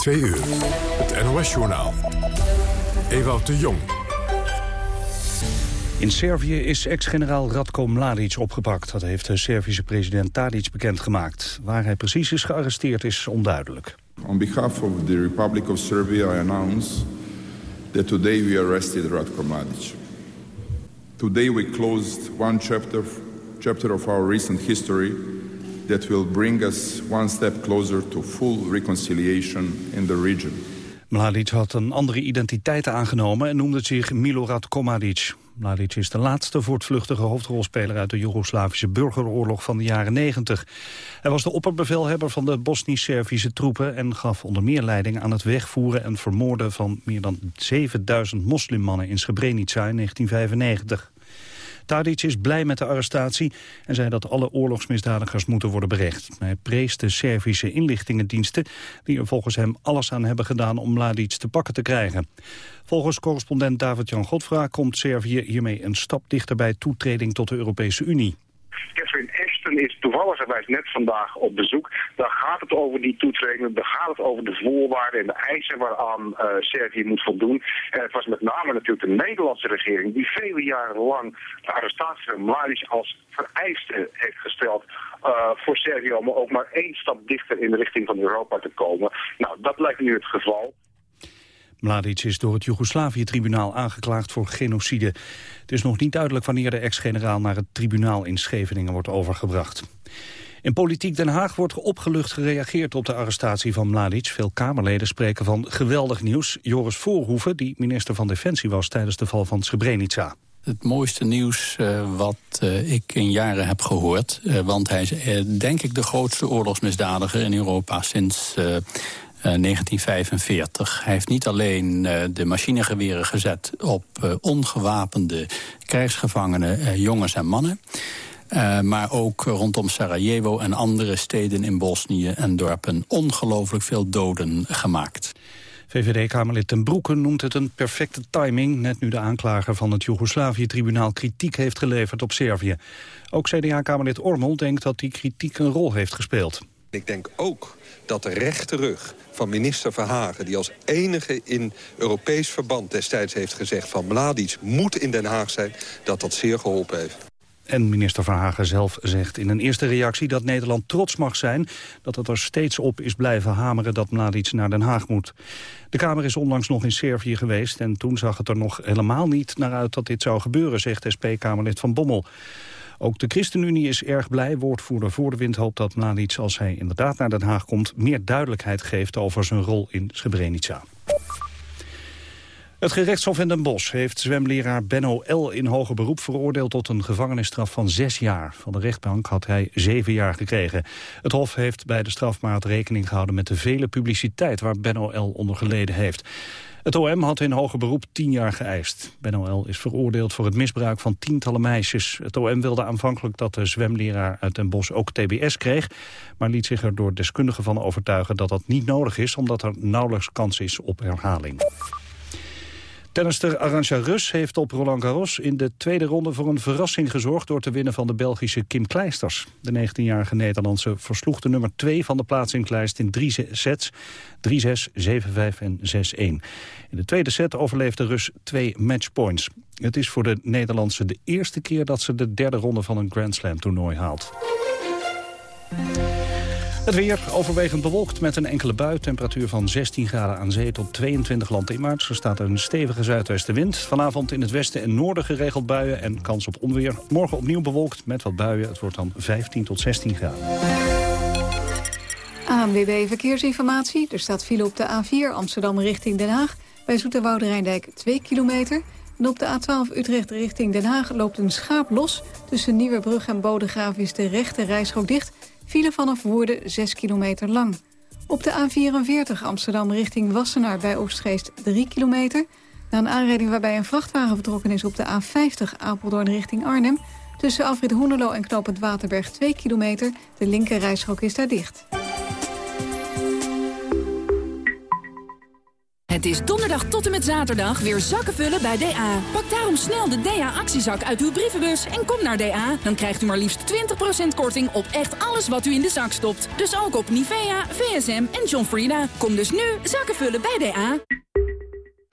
Twee uur, het NOS-journaal. Ewout de Jong. In Servië is ex-generaal Radko Mladic opgepakt. Dat heeft de Servische president Tadic bekendgemaakt. Waar hij precies is gearresteerd is onduidelijk. On behalf of the Republic of Serbia, I announce that today we arrested Radko Mladic. Today we closed one chapter, chapter of our recent history that will bring us one step closer to full reconciliation in the region. Mladic had een andere identiteit aangenomen en noemde zich Milorad Komadic. Mladic is de laatste voortvluchtige hoofdrolspeler uit de Joegoslavische burgeroorlog van de jaren 90. Hij was de opperbevelhebber van de Bosnisch-Servische troepen en gaf onder meer leiding aan het wegvoeren en vermoorden van meer dan 7000 moslimmannen in Srebrenica in 1995. Tadic is blij met de arrestatie en zei dat alle oorlogsmisdadigers moeten worden berecht. Hij prees de Servische inlichtingendiensten die er volgens hem alles aan hebben gedaan om Mladic te pakken te krijgen. Volgens correspondent David-Jan Godfra komt Servië hiermee een stap dichter bij toetreding tot de Europese Unie. Catherine Ashton is toevallig net vandaag op bezoek. Daar gaat het over die toetreding, daar gaat het over de voorwaarden en de eisen waaraan uh, Servië moet voldoen. En het was met name natuurlijk de Nederlandse regering die vele jaren lang de arrestatie van Mladic als vereiste heeft gesteld uh, voor Servië om ook maar één stap dichter in de richting van Europa te komen. Nou, dat lijkt nu het geval. Mladic is door het Joegoslavië-tribunaal aangeklaagd voor genocide. Het is nog niet duidelijk wanneer de ex-generaal naar het tribunaal in Scheveningen wordt overgebracht. In Politiek Den Haag wordt opgelucht gereageerd op de arrestatie van Mladic. Veel Kamerleden spreken van geweldig nieuws. Joris Voorhoeven, die minister van Defensie was tijdens de val van Srebrenica. Het mooiste nieuws uh, wat uh, ik in jaren heb gehoord. Uh, want hij is denk ik de grootste oorlogsmisdadiger in Europa sinds 1945. Eh, Hij heeft niet alleen uh, de machinegeweren gezet op uh, ongewapende krijgsgevangenen, jongens en mannen. maar ook rondom Sarajevo en andere steden in Bosnië en dorpen ongelooflijk veel doden gemaakt. VVD-Kamerlid Ten Broeke noemt het een perfecte timing... net nu de aanklager van het Joegoslavië-tribunaal kritiek heeft geleverd op Servië. Ook CDA-Kamerlid Ormel denkt dat die kritiek een rol heeft gespeeld. Ik denk ook dat de rechte rug van minister Verhagen... die als enige in Europees verband destijds heeft gezegd... van Mladic moet in Den Haag zijn, dat dat zeer geholpen heeft. En minister Verhagen zelf zegt in een eerste reactie dat Nederland trots mag zijn... dat het er steeds op is blijven hameren dat Mladic naar Den Haag moet. De Kamer is onlangs nog in Servië geweest... en toen zag het er nog helemaal niet naar uit dat dit zou gebeuren... zegt SP-Kamerlid Van Bommel. Ook de ChristenUnie is erg blij. Woordvoerder voor de wind hoopt dat Mladic, als hij inderdaad naar Den Haag komt... meer duidelijkheid geeft over zijn rol in Srebrenica. Het gerechtshof in Den Bosch heeft zwemleraar Benno L. in hoger beroep veroordeeld tot een gevangenisstraf van zes jaar. Van de rechtbank had hij zeven jaar gekregen. Het hof heeft bij de strafmaat rekening gehouden met de vele publiciteit waar Benno L. onder geleden heeft. Het OM had in hoger beroep tien jaar geëist. Ben OL is veroordeeld voor het misbruik van tientallen meisjes. Het OM wilde aanvankelijk dat de zwemleraar uit Den Bosch ook TBS kreeg... maar liet zich er door deskundigen van overtuigen dat dat niet nodig is... omdat er nauwelijks kans is op herhaling. Tennister Arantxa Rus heeft op Roland Garros in de tweede ronde voor een verrassing gezorgd door te winnen van de Belgische Kim Kleisters. De 19-jarige Nederlandse versloeg de nummer 2 van de plaatsingslijst in drie sets, 3-6, 7-5 en 6-1. In de tweede set overleefde Rus twee matchpoints. Het is voor de Nederlandse de eerste keer dat ze de derde ronde van een Grand Slam toernooi haalt. Het weer overwegend bewolkt met een enkele bui. Temperatuur van 16 graden aan zee tot 22 land in maart. Er staat een stevige zuidwestenwind. Vanavond in het westen en noorden geregeld buien en kans op onweer. Morgen opnieuw bewolkt met wat buien. Het wordt dan 15 tot 16 graden. ANWB Verkeersinformatie. Er staat file op de A4 Amsterdam richting Den Haag. Bij Zoeterwoude Rijndijk 2 kilometer. En op de A12 Utrecht richting Den Haag loopt een schaap los. Tussen Nieuwebrug en Bodegraaf is de rechte rijstrook dicht... Vielen vanaf Woerden 6 kilometer lang. Op de A44 Amsterdam richting Wassenaar bij Oostgeest 3 kilometer. Na een aanrijding waarbij een vrachtwagen vertrokken is op de A50 Apeldoorn richting Arnhem... tussen Alfred Hoenelo en knooppunt Waterberg 2 kilometer. De linker rijstrook is daar dicht. Het is donderdag tot en met zaterdag weer zakken vullen bij DA. Pak daarom snel de DA-actiezak uit uw brievenbus en kom naar DA. Dan krijgt u maar liefst 20% korting op echt alles wat u in de zak stopt. Dus ook op Nivea, VSM en John Frieda. Kom dus nu zakken vullen bij DA.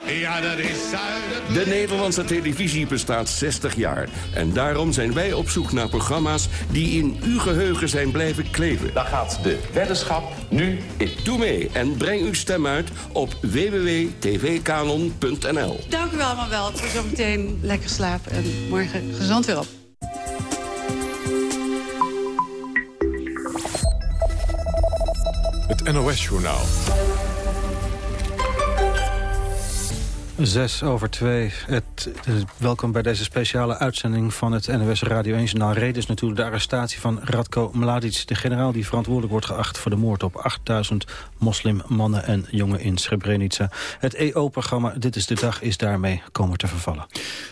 Ja, dat is zuiden. De Nederlandse televisie bestaat 60 jaar. En daarom zijn wij op zoek naar programma's die in uw geheugen zijn blijven kleven. Dan gaat de weddenschap nu in. Doe mee en breng uw stem uit op www.tvkanon.nl. Dank u wel allemaal wel. Voor zometeen lekker slapen en morgen gezond weer op. Het NOS-journaal. Zes over twee. Het, eh, welkom bij deze speciale uitzending van het NOS Radio 1 Journaal. Reden is natuurlijk de arrestatie van Radko Mladic... de generaal die verantwoordelijk wordt geacht voor de moord op 8000 moslimmannen en jongen in Srebrenica. Het EO-programma Dit is de Dag is daarmee komen te vervallen.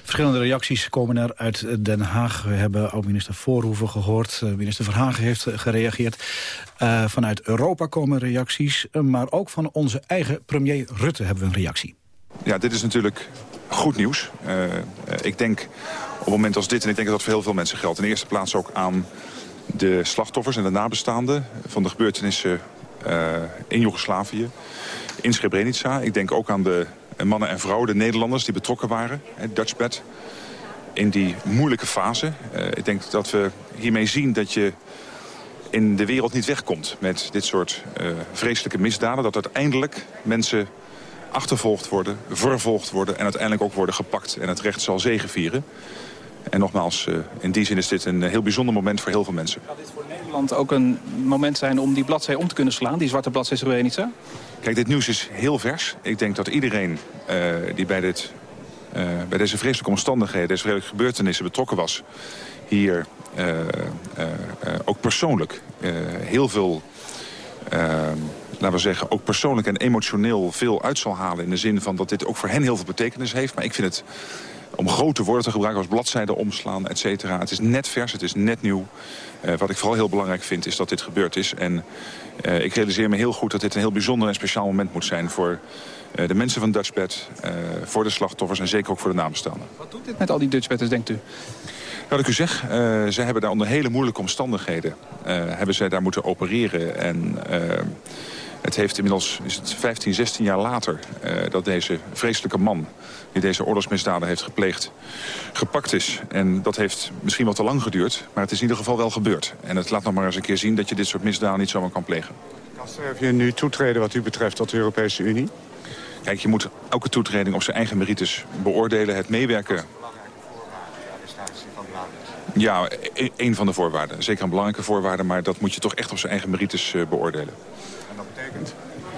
Verschillende reacties komen er uit Den Haag. We hebben oud-minister Voorhoeven gehoord. Eh, minister Verhagen heeft gereageerd. Uh, vanuit Europa komen reacties. maar ook van onze eigen premier Rutte hebben we een reactie. Ja, dit is natuurlijk goed nieuws. Uh, ik denk op een moment als dit, en ik denk dat dat voor heel veel mensen geldt... in de eerste plaats ook aan de slachtoffers en de nabestaanden... van de gebeurtenissen uh, in Joegoslavië, in Srebrenica. Ik denk ook aan de mannen en vrouwen, de Nederlanders die betrokken waren, Dutchbed... in die moeilijke fase. Ik denk dat we hiermee zien dat je in de wereld niet wegkomt met dit soort vreselijke misdaden. Dat uiteindelijk mensen achtervolgd worden, vervolgd worden... en uiteindelijk ook worden gepakt en het recht zal zegevieren. En nogmaals, eh, in die zin is dit een heel bijzonder moment voor heel veel mensen. Kan dit voor Nederland ook een moment zijn om die bladzij om te kunnen slaan? Die zwarte bladzij Srebrenica? Kijk, dit nieuws is heel vers. Ik denk dat iedereen uh, die bij, dit, uh, bij deze vreselijke omstandigheden... deze vreselijke gebeurtenissen betrokken was... hier ook persoonlijk heel veel laten we zeggen, ook persoonlijk en emotioneel veel uit zal halen. In de zin van dat dit ook voor hen heel veel betekenis heeft. Maar ik vind het, om grote woorden te gebruiken als bladzijden omslaan, et cetera. Het is net vers, het is net nieuw. Uh, wat ik vooral heel belangrijk vind, is dat dit gebeurd is. En uh, ik realiseer me heel goed dat dit een heel bijzonder en speciaal moment moet zijn... voor uh, de mensen van Dutchbed, voor de slachtoffers en zeker ook voor de nabestaanden. Wat doet dit met al die Dutchbedders, denkt u? Wat ik u zeg, zij hebben daar onder hele moeilijke omstandigheden... hebben zij daar moeten opereren en... Het heeft inmiddels, is het 15, 16 jaar later, uh, dat deze vreselijke man... die deze oorlogsmisdaden heeft gepleegd, gepakt is. En dat heeft misschien wat te lang geduurd, maar het is in ieder geval wel gebeurd. En het laat nog maar eens een keer zien dat je dit soort misdaden niet zomaar kan plegen. Kan Servië nu toetreden wat u betreft tot de Europese Unie? Kijk, je moet elke toetreding op zijn eigen merites beoordelen. Het meewerken ja, e-, een van de voorwaarden. Zeker een belangrijke voorwaarde, maar dat moet je toch echt op zijn eigen merites uh,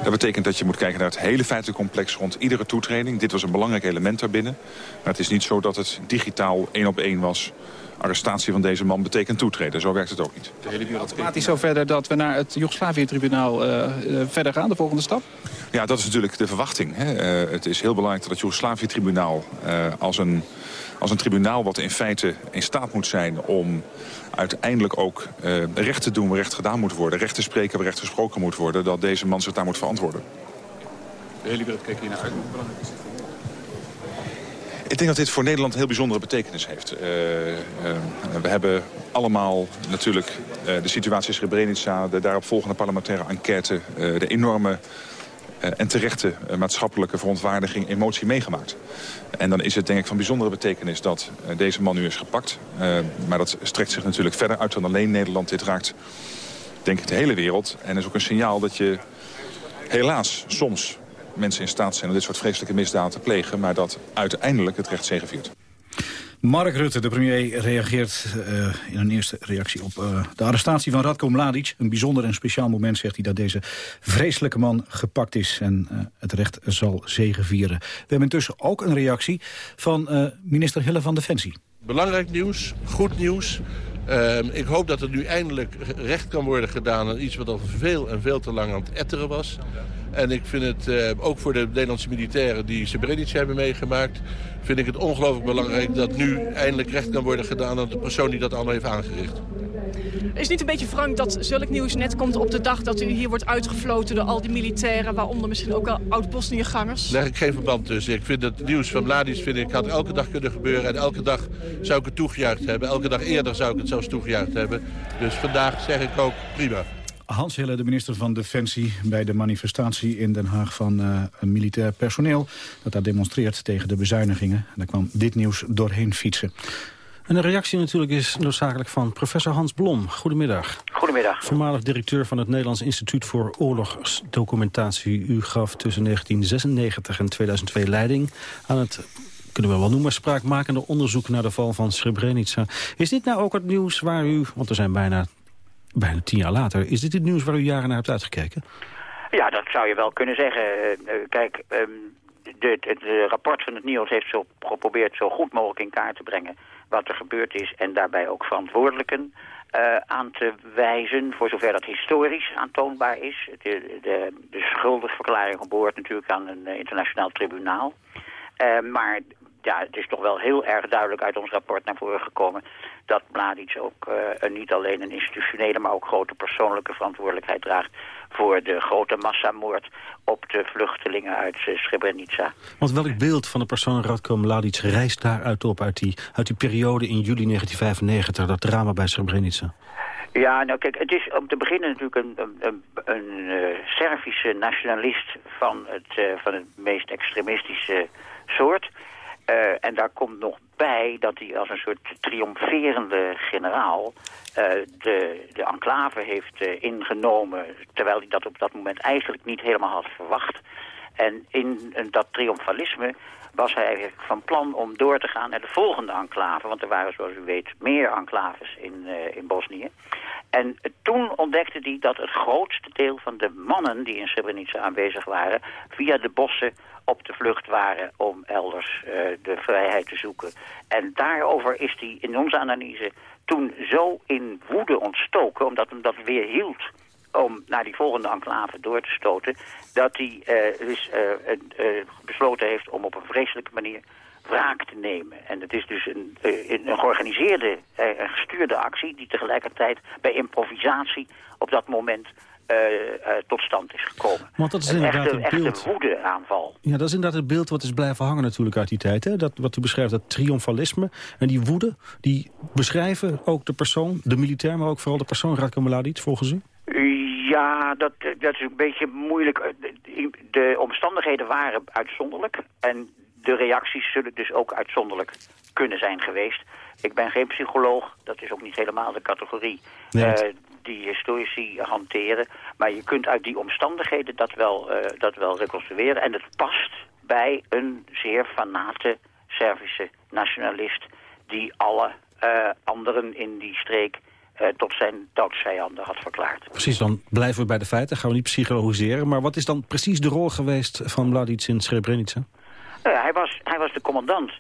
Dat betekent dat je moet kijken naar het hele feitelijk complex rond iedere toetreding. Dit was een belangrijk element daarbinnen. Maar het is niet zo dat het digitaal één op één was. Arrestatie van deze man betekent toetreden. Zo werkt het ook niet. De hele wereld is zo verder dat we naar het Joegoslavië-tribunaal uh, verder gaan, de volgende stap? Ja, dat is natuurlijk de verwachting. Hè. Uh, het is heel belangrijk dat het Joegoslavië-tribunaal uh, als een als een tribunaal wat in feite in staat moet zijn om uiteindelijk ook uh, recht te doen waar recht gedaan moet worden. Recht te spreken waar recht gesproken moet worden. Dat deze man zich daar moet verantwoorden. De hele wereld kijkt hier naar uit. Hoe belangrijk is Ik denk dat dit voor Nederland een heel bijzondere betekenis heeft. Uh, uh, we hebben allemaal natuurlijk uh, de situatie in Srebrenica... de daaropvolgende parlementaire enquête... de enorme en terechte uh, maatschappelijke verontwaardiging, emotie meegemaakt. En dan is het denk ik van bijzondere betekenis dat uh, deze man nu is gepakt. maar dat strekt zich natuurlijk verder uit dan alleen Nederland. Dit raakt denk ik de hele wereld. En is ook een signaal dat je helaas soms mensen in staat zijn om dit soort vreselijke misdaden te plegen. Maar dat uiteindelijk het recht zegeviert. Mark Rutte, de premier, reageert uh, in een eerste reactie op uh, de arrestatie van Radko Mladic. Een bijzonder en speciaal moment, zegt hij, dat deze vreselijke man gepakt is. En uh, het recht zal zegevieren. We hebben intussen ook een reactie van minister Hille van Defensie. Belangrijk nieuws, goed nieuws. Uh, ik hoop dat er nu eindelijk recht kan worden gedaan aan iets wat al veel en veel te lang aan het etteren was. En ik vind het uh, ook voor de Nederlandse militairen die Srebrenica hebben meegemaakt... vind ik het ongelooflijk belangrijk dat nu eindelijk recht kan worden gedaan aan de persoon die dat allemaal heeft aangericht. Is het niet een beetje wrang dat zulk nieuws net komt op de dag dat u hier wordt uitgefloten door al die militairen, waaronder misschien ook al oud-Bosnië-gangers? Leg ik geen verband tussen. Ik vind het nieuws van Mladic vind ik, had elke dag kunnen gebeuren en elke dag zou ik het toegejuicht hebben. Elke dag eerder zou ik het zelfs toegejuicht hebben. Dus vandaag zeg ik ook prima. Hans Hille, de minister van Defensie... bij de manifestatie in Den Haag van uh, militair personeel... dat daar demonstreert tegen de bezuinigingen. En daar kwam dit nieuws doorheen fietsen. En de reactie natuurlijk is noodzakelijk van professor Hans Blom. Goedemiddag. Goedemiddag. Voormalig directeur van het Nederlands Instituut voor Oorlogsdocumentatie. U gaf tussen 1996 en 2002 leiding aan het kunnen we wel noemen, spraakmakende onderzoek naar de val van Srebrenica. Is dit nou ook het nieuws waar u, want er zijn bijna bijna tien jaar later. Is dit het nieuws waar u jaren naar hebt uitgekeken? Ja, dat zou je wel kunnen zeggen. Eh, eh, kijk, um, het rapport van het NIOS heeft zo geprobeerd zo goed mogelijk in kaart te brengen wat er gebeurd is en daarbij ook verantwoordelijken uh, aan te wijzen, voor zover dat historisch aantoonbaar is. De, de, de schuldigverklaring behoort natuurlijk aan een internationaal tribunaal. Maar ja, het is toch wel heel erg duidelijk uit ons rapport naar voren gekomen dat Mladic ook uh, niet alleen een institutionele, maar ook grote persoonlijke verantwoordelijkheid draagt voor de grote massamoord op de vluchtelingen uit uh, Srebrenica. Want welk beeld van de persoon Radko Mladic reist daaruit op, uit die, uit die periode in juli 1995, dat drama bij Srebrenica? Ja, nou kijk, het is om te beginnen natuurlijk een, een, een, uh, Servische nationalist van het, van het meest extremistische soort. Uh, en daar komt nog bij dat hij als een soort triomferende generaal uh, de, de enclave heeft uh, ingenomen... terwijl hij dat op dat moment eigenlijk niet helemaal had verwacht. En in dat triomfalisme was hij eigenlijk van plan om door te gaan naar de volgende enclave. Want er waren, zoals u weet, meer enclaves in, in Bosnië. En toen ontdekte hij dat het grootste deel van de mannen die in Srebrenica aanwezig waren... via de bossen op de vlucht waren om elders uh, de vrijheid te zoeken. En daarover is hij in onze analyse toen zo in woede ontstoken... omdat hem dat weer hield om naar die volgende enclave door te stoten... dat hij uh, dus, uh, besloten heeft om op een vreselijke manier wraak te nemen. En het is dus een, een georganiseerde en gestuurde actie... die tegelijkertijd bij improvisatie op dat moment uh, uh, tot stand is gekomen. Want dat is inderdaad echte, het beeld. Echte woedeaanval. Ja, dat is inderdaad het beeld wat is blijven hangen natuurlijk uit die tijd. Hè? Dat, wat u beschrijft, dat triomfalisme en die woede... die beschrijven ook de persoon, de militair... maar ook vooral de persoon Radko Mladic, volgens u? Ja, dat, dat is een beetje moeilijk. De omstandigheden waren uitzonderlijk. En de reacties zullen dus ook uitzonderlijk kunnen zijn geweest. Ik ben geen psycholoog, dat is ook niet helemaal de categorie nee, uh, die historici hanteren. Maar je kunt uit die omstandigheden dat wel, uh, dat wel reconstrueren. En het past bij een zeer fanate Servische nationalist... die alle uh, anderen in die streek tot zijn doodsvijanden had verklaard. Precies, dan blijven we bij de feiten, gaan we niet psychologiseren. Maar wat is dan precies de rol geweest van Mladic in Srebrenica? Uh, hij, was, hij was de commandant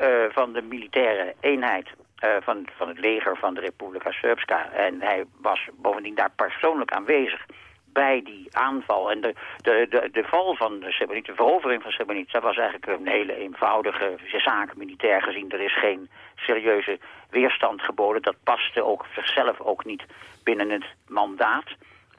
uh, van de militaire eenheid uh, van, van het leger van de Republika Srpska. En hij was bovendien daar persoonlijk aanwezig bij die aanval. En de, de, de, de val van de Srebrenica, de verovering van Srebrenica... was eigenlijk een hele eenvoudige zaak, militair gezien. Er is geen serieuze weerstand geboden. Dat paste ook zichzelf ook niet binnen het mandaat...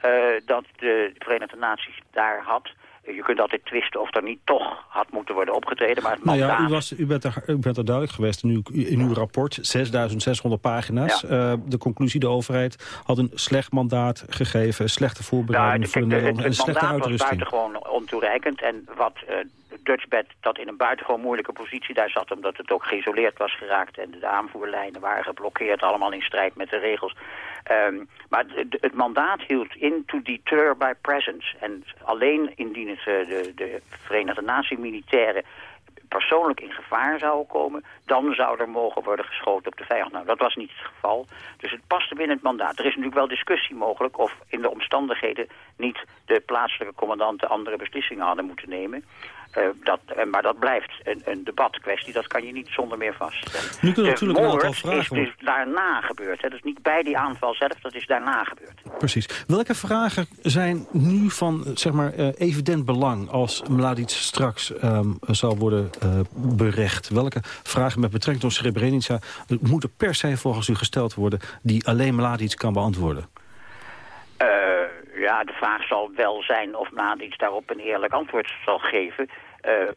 Uh, dat de Verenigde Naties daar had... Je kunt altijd twisten of er niet toch had moeten worden opgetreden. Maar het nou ja, u, was, u, bent er, u bent er duidelijk geweest in uw, in uw rapport. 6600 pagina's. Ja. Uh, de conclusie, de overheid had een slecht mandaat gegeven. Slechte voorbereiding ja, voor de Nederlanders. En slechte uitrusting. Het mandaat was buitengewoon ontoereikend. En wat uh, Dutchbed dat in een buitengewoon moeilijke positie daar zat... omdat het ook geïsoleerd was geraakt... en de aanvoerlijnen waren geblokkeerd... allemaal in strijd met de regels... Um, maar het, mandaat hield in to deter by presence. En alleen indien het uh, de, de Verenigde Naties militairen persoonlijk in gevaar zouden komen... dan zou er mogen worden geschoten op de vijand. Nou, dat was niet het geval. Dus het paste binnen het mandaat. Er is natuurlijk wel discussie mogelijk... of in de omstandigheden niet de plaatselijke commandanten... andere beslissingen hadden moeten nemen. Uh, dat, uh, maar dat blijft een, een debatkwestie, dat kan je niet zonder meer vaststellen. Nu kunnen natuurlijk een aantal vragen is dus daarna gebeurd. Hè? Dat is niet bij die aanval zelf, dat is daarna gebeurd. Precies. Welke vragen zijn nu van zeg maar, uh, evident belang als Mladic straks um, zal worden berecht? Welke vragen met betrekking tot Srebrenica moeten per se volgens u gesteld worden... die alleen Mladic kan beantwoorden? Ja, de vraag zal wel zijn of Mladic daarop een eerlijk antwoord zal geven.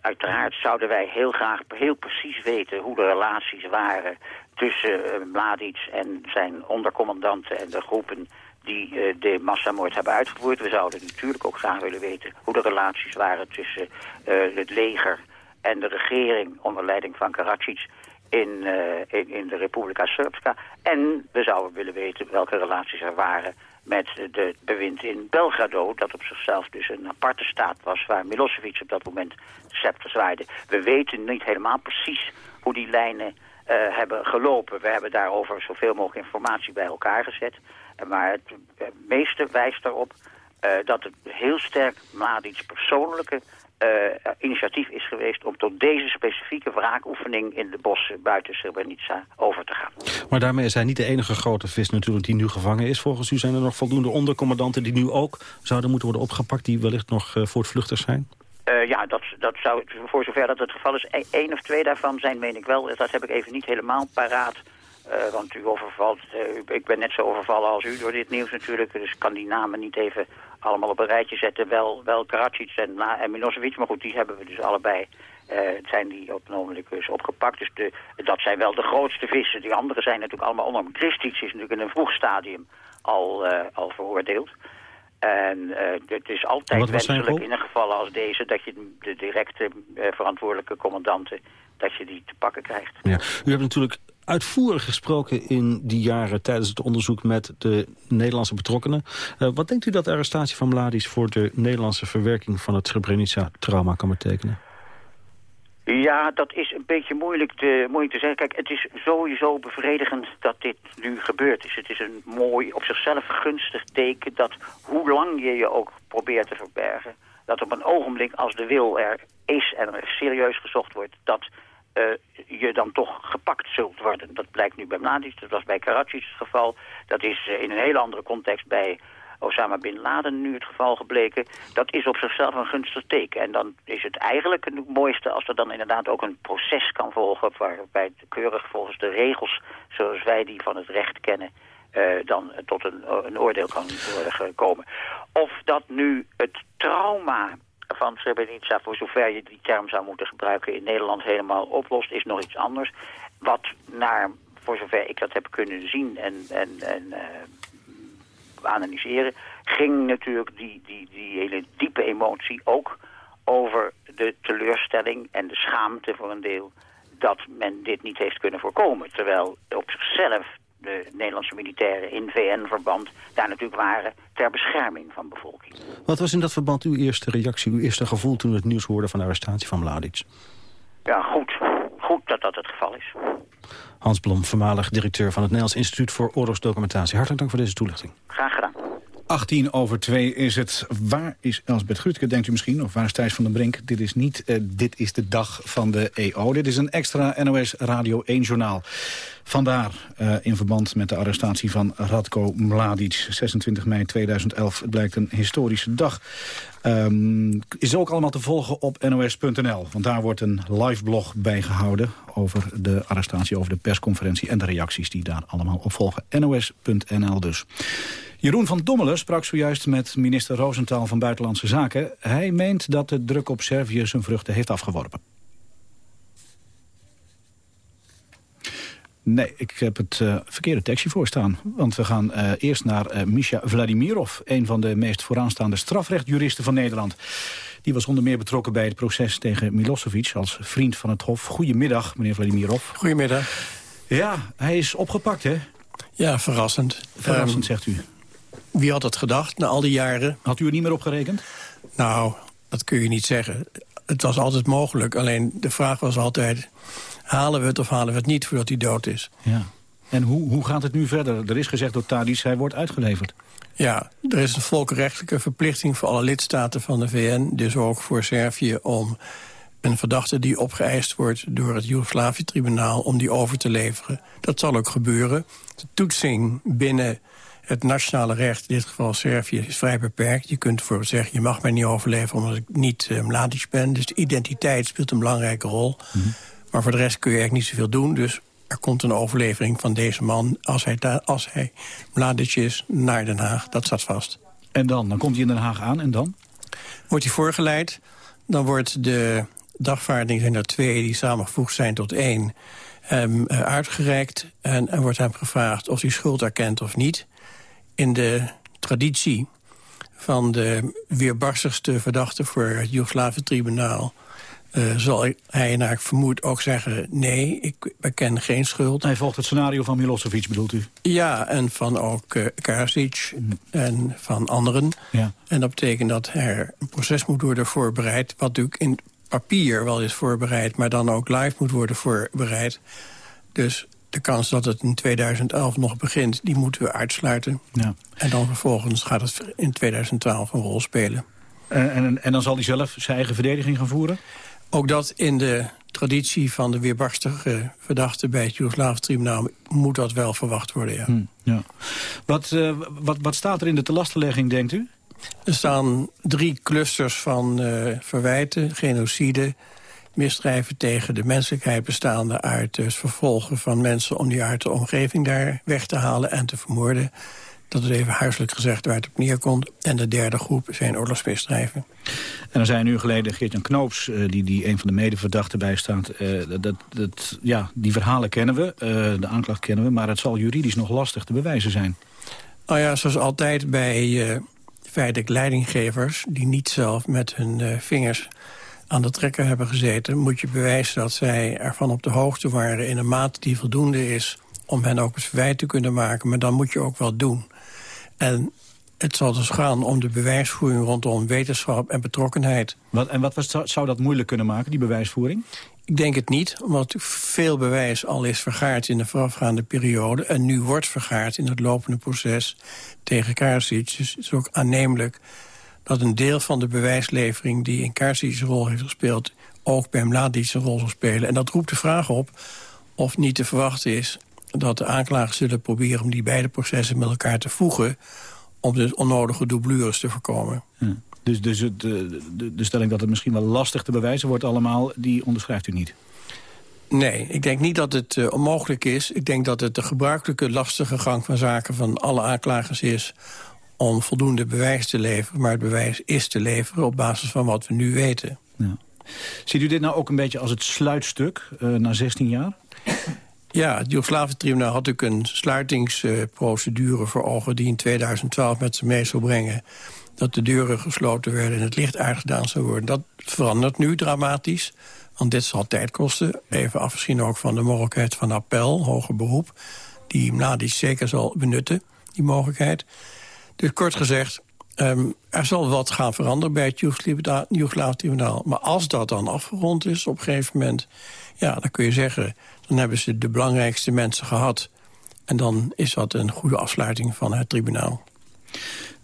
uiteraard zouden wij heel graag heel precies weten hoe de relaties waren tussen uh, Mladic en zijn ondercommandanten en de groepen die uh, de massamoord hebben uitgevoerd. We zouden natuurlijk ook graag willen weten hoe de relaties waren tussen het leger en de regering onder leiding van Karadzic in, in, in, de Republika Srpska. En we zouden willen weten welke relaties er waren met de bewind in Belgrado, dat op zichzelf dus een aparte staat was, waar Milosevic op dat moment de zwaaide. We weten niet helemaal precies hoe die lijnen uh, hebben gelopen. We hebben daarover zoveel mogelijk informatie bij elkaar gezet. Maar het meeste wijst erop uh, dat het heel sterk Mladic persoonlijke initiatief is geweest... om tot deze specifieke wraakoefening in de bossen buiten Srebrenica over te gaan. Maar daarmee is hij niet de enige grote vis natuurlijk die nu gevangen is. Volgens u zijn er nog voldoende ondercommandanten die nu ook zouden moeten worden opgepakt... die wellicht nog voortvluchtig zijn? Uh, ja, dat, dat zou, voor zover dat het geval is, één of twee daarvan zijn, meen ik wel. Dat heb ik even niet helemaal paraat. Uh, want u overvalt, uh, ik ben net zo overvallen als u door dit nieuws natuurlijk. Dus ik kan die namen niet even allemaal op een rijtje zetten. Wel, wel Karadzic en, en Milosevic, maar goed, die hebben we dus allebei. het zijn die op dus opgepakt. Dus de, dat zijn wel de grootste vissen. Die anderen zijn natuurlijk allemaal onder. Christic is natuurlijk in een vroeg stadium al, al veroordeeld. En uh, het is altijd wenselijk in een geval als deze... dat je de directe uh, verantwoordelijke commandanten... dat je die te pakken krijgt. Ja. U hebt natuurlijk uitvoerig gesproken in die jaren... tijdens het onderzoek met de Nederlandse betrokkenen. Uh, wat denkt u dat de arrestatie van Mladic... voor de Nederlandse verwerking van het Srebrenica-trauma kan betekenen? Ja, dat is een beetje moeilijk te, moeilijk te zeggen. Kijk, het is sowieso bevredigend dat dit nu gebeurd is. Het is een mooi, op zichzelf gunstig teken dat hoe lang je je ook probeert te verbergen... dat op een ogenblik als de wil er is en er serieus gezocht wordt... dat je dan toch gepakt zult worden. Dat blijkt nu bij Mladic, dat was bij Karadzic het geval. Dat is uh, in een hele andere context bij Osama Bin Laden nu het geval gebleken. Dat is op zichzelf een gunstig teken. En dan is het eigenlijk het mooiste als er dan inderdaad ook een proces kan volgen... waarbij het keurig volgens de regels zoals wij die van het recht kennen... Uh, dan tot een, een, oordeel kan worden gekomen. Of dat nu het trauma van Srebrenica, voor zover je die term zou moeten gebruiken... in Nederland helemaal oplost, is nog iets anders. Wat naar, voor zover ik dat heb kunnen zien en, en, en uh, analyseren... ging natuurlijk die, die, die hele diepe emotie ook over de teleurstelling en de schaamte voor een deel... dat men dit niet heeft kunnen voorkomen. Terwijl op zichzelf de Nederlandse militairen in VN-verband daar natuurlijk waren ter bescherming van bevolking. Wat was in dat verband uw eerste reactie, uw eerste gevoel toen u het nieuws hoorde van de arrestatie van Mladic? Ja, goed. Goed dat dat het geval is. Hans Blom, voormalig directeur van het Nederlands Instituut voor Oorlogsdocumentatie. Hartelijk dank voor deze toelichting. Graag gedaan. 18 over 2 is het. Waar is Elsbeth Grutke, denkt u misschien? Of waar is Thijs van den Brink? Dit is niet uh, Dit is de dag van de EO. Dit is een extra NOS Radio 1-journaal. Vandaar uh, in verband met de arrestatie van Radko Mladic. 26 mei 2011. Het blijkt een historische dag. Um, is ook allemaal te volgen op nos.nl. Want daar wordt een live blog bijgehouden over de arrestatie, over de persconferentie... en de reacties die daar allemaal op volgen. nos.nl dus. Jeroen van Dommelen sprak zojuist met minister Roosentaal van Buitenlandse Zaken. Hij meent dat de druk op Servië zijn vruchten heeft afgeworpen. Nee, ik heb het uh, verkeerde tekstje voorstaan. Want we gaan uh, eerst naar uh, Misha Vladimirov... een van de meest vooraanstaande strafrechtjuristen van Nederland. Die was onder meer betrokken bij het proces tegen Milosevic... als vriend van het Hof. Goedemiddag, meneer Vladimirov. Goedemiddag. Ja, hij is opgepakt, hè? Ja, verrassend. Verrassend, um, zegt u. Wie had het gedacht na al die jaren? Had u er niet meer op gerekend? Nou, dat kun je niet zeggen. Het was altijd mogelijk, alleen de vraag was altijd... halen we het of halen we het niet voordat hij dood is? Ja. En hoe, hoe gaat het nu verder? Er is gezegd door Tadic, hij wordt uitgeleverd. Ja, er is een volkenrechtelijke verplichting voor alle lidstaten van de VN... dus ook voor Servië om een verdachte die opgeëist wordt door het Joegoslavië-tribunaal... om die over te leveren. Dat zal ook gebeuren. De toetsing binnen het nationale recht, in dit geval Servië, is vrij beperkt. Je kunt bijvoorbeeld zeggen, je mag mij niet overleveren omdat ik niet uh, Mladic ben. Dus de identiteit speelt een belangrijke rol. Mhm. Maar voor de rest kun je eigenlijk niet zoveel doen. Dus er komt een overlevering van deze man, als hij, als hij Mladic is, naar Den Haag. Dat staat vast. En dan? Dan komt hij in Den Haag aan en dan? Wordt hij voorgeleid. Dan wordt de dagvaarding, zijn er twee die samengevoegd zijn tot één... Um, uitgereikt en, en wordt hem gevraagd of hij schuld erkent of niet. In de traditie van de weerbarstigste verdachte voor het Joegoslavië-tribunaal... Uh, zal hij, naar ik vermoed, ook zeggen... nee, ik beken geen schuld. Hij volgt het scenario van Milosevic, bedoelt u? Ja, en van ook uh, mm. en van anderen. Ja. En dat betekent dat er een proces moet worden voorbereid... wat natuurlijk in papier wel is voorbereid... maar dan ook live moet worden voorbereid. Dus de kans dat het in 2011 nog begint, die moeten we uitsluiten. Ja. En dan vervolgens gaat het in 2012 een rol spelen. En, en, en dan zal hij zelf zijn eigen verdediging gaan voeren? Ook dat in de traditie van de weerbarstige verdachte bij het Joegoslaaf-tribunaal moet dat wel verwacht worden, ja. Hm, ja. Wat, uh, wat, wat staat er in de telastenlegging, denkt u? Er staan drie clusters van uh, verwijten, genocide, misdrijven tegen de menselijkheid bestaande uit het vervolgen van mensen om die uit de omgeving daar weg te halen en te vermoorden. Dat is even huiselijk gezegd waar het op neerkomt. En de derde groep zijn oorlogsmisdrijven. En er zijn een uur geleden Geert-Jan Knoops, uh, die, die een van de medeverdachten bijstaat. Uh, dat, dat, ja, die verhalen kennen we, uh, de aanklacht kennen we, maar het zal juridisch nog lastig te bewijzen zijn. Nou ja, zoals altijd bij feitelijk leidinggevers... die niet zelf met hun vingers aan de trekker hebben gezeten... moet je bewijzen dat zij ervan op de hoogte waren... in een mate die voldoende is om hen ook het verwijt te kunnen maken. Maar dan moet je ook wel doen. En het zal dus gaan om de bewijsvoering rondom wetenschap en betrokkenheid. Wat, en wat was, zou dat moeilijk kunnen maken, die bewijsvoering? Ik denk het niet, omdat veel bewijs al is vergaard in de voorafgaande periode... en nu wordt vergaard in het lopende proces tegen Karasic. Dus het is ook aannemelijk dat een deel van de bewijslevering... die in Karsic's rol heeft gespeeld, ook bij Mladic een rol zal spelen. En dat roept de vraag op of niet te verwachten is... dat de aanklagers zullen proberen om die beide processen met elkaar te voegen... om de onnodige doublures te voorkomen. Dus, dus de, de, de stelling dat het misschien wel lastig te bewijzen wordt allemaal... die onderschrijft u niet? Nee, ik denk niet dat het uh, onmogelijk is. Ik denk dat het de gebruikelijke lastige gang van zaken van alle aanklagers is om voldoende bewijs te leveren. Maar het bewijs is te leveren op basis van wat we nu weten. Ja. Ziet u dit nou ook een beetje als het sluitstuk uh, na 16 jaar? Ja, het Joegoslaventribunaal had natuurlijk een sluitingsprocedure voor ogen... die in 2012 met zich mee zou brengen dat de deuren gesloten werden en het licht uitgedaan zou worden. Dat verandert nu dramatisch, want dit zal tijd kosten. Even afgezien ook van de mogelijkheid van appel, hoger beroep... die Mladic zeker zal benutten, die mogelijkheid. Dus kort gezegd, um, er zal wat gaan veranderen bij het Joegoslaaf-tribunaal. Maar als dat dan afgerond is op een gegeven moment... ja, dan kun je zeggen, dan hebben ze de belangrijkste mensen gehad... en dan is dat een goede afsluiting van het tribunaal.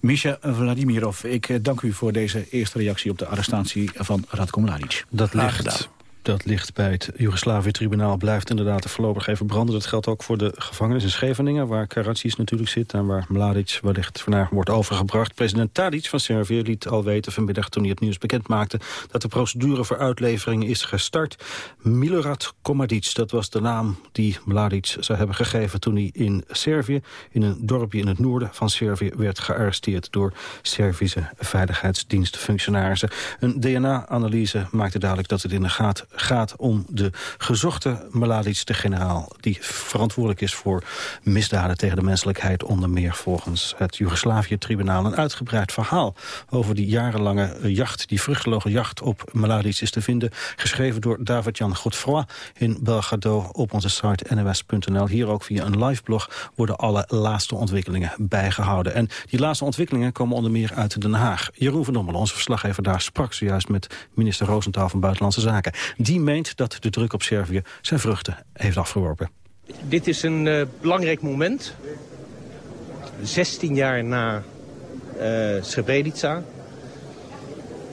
Misha Vladimirov, ik eh, dank u voor deze eerste reactie op de arrestatie van Radko Mladic. Dat ligt dat ligt bij het Joegoslavië-tribunaal blijft inderdaad voorlopig even branden. Dat geldt ook voor de gevangenis in Scheveningen, waar Karadzic natuurlijk zit... en waar Mladic wellicht vandaag wordt overgebracht. President Tadic van Servië liet al weten vanmiddag toen hij het nieuws bekend maakte... dat de procedure voor uitlevering is gestart. Milorad Komadic, dat was de naam die Mladic zou hebben gegeven... toen hij in Servië, in een dorpje in het noorden van Servië... werd gearresteerd door Servische veiligheidsdienstfunctionarissen. Een DNA-analyse maakte duidelijk dat het in de gaten gaat om de gezochte Mladic, de generaal... die verantwoordelijk is voor misdaden tegen de menselijkheid... onder meer volgens het Joegoslavië-tribunaal. Een uitgebreid verhaal over die jarenlange jacht... die vruchteloze jacht op Mladic is te vinden. Geschreven door David-Jan Godfroy in Belgrado op onze site nws.nl. Hier ook via een liveblog worden alle laatste ontwikkelingen bijgehouden. En die laatste ontwikkelingen komen onder meer uit Den Haag. Jeroen van Dommel, onze verslaggever daar, sprak zojuist met minister Roosentaal van Buitenlandse Zaken. Die meent dat de druk op Servië zijn vruchten heeft afgeworpen. Dit is een uh, belangrijk moment. 16 jaar na uh, Srebrenica.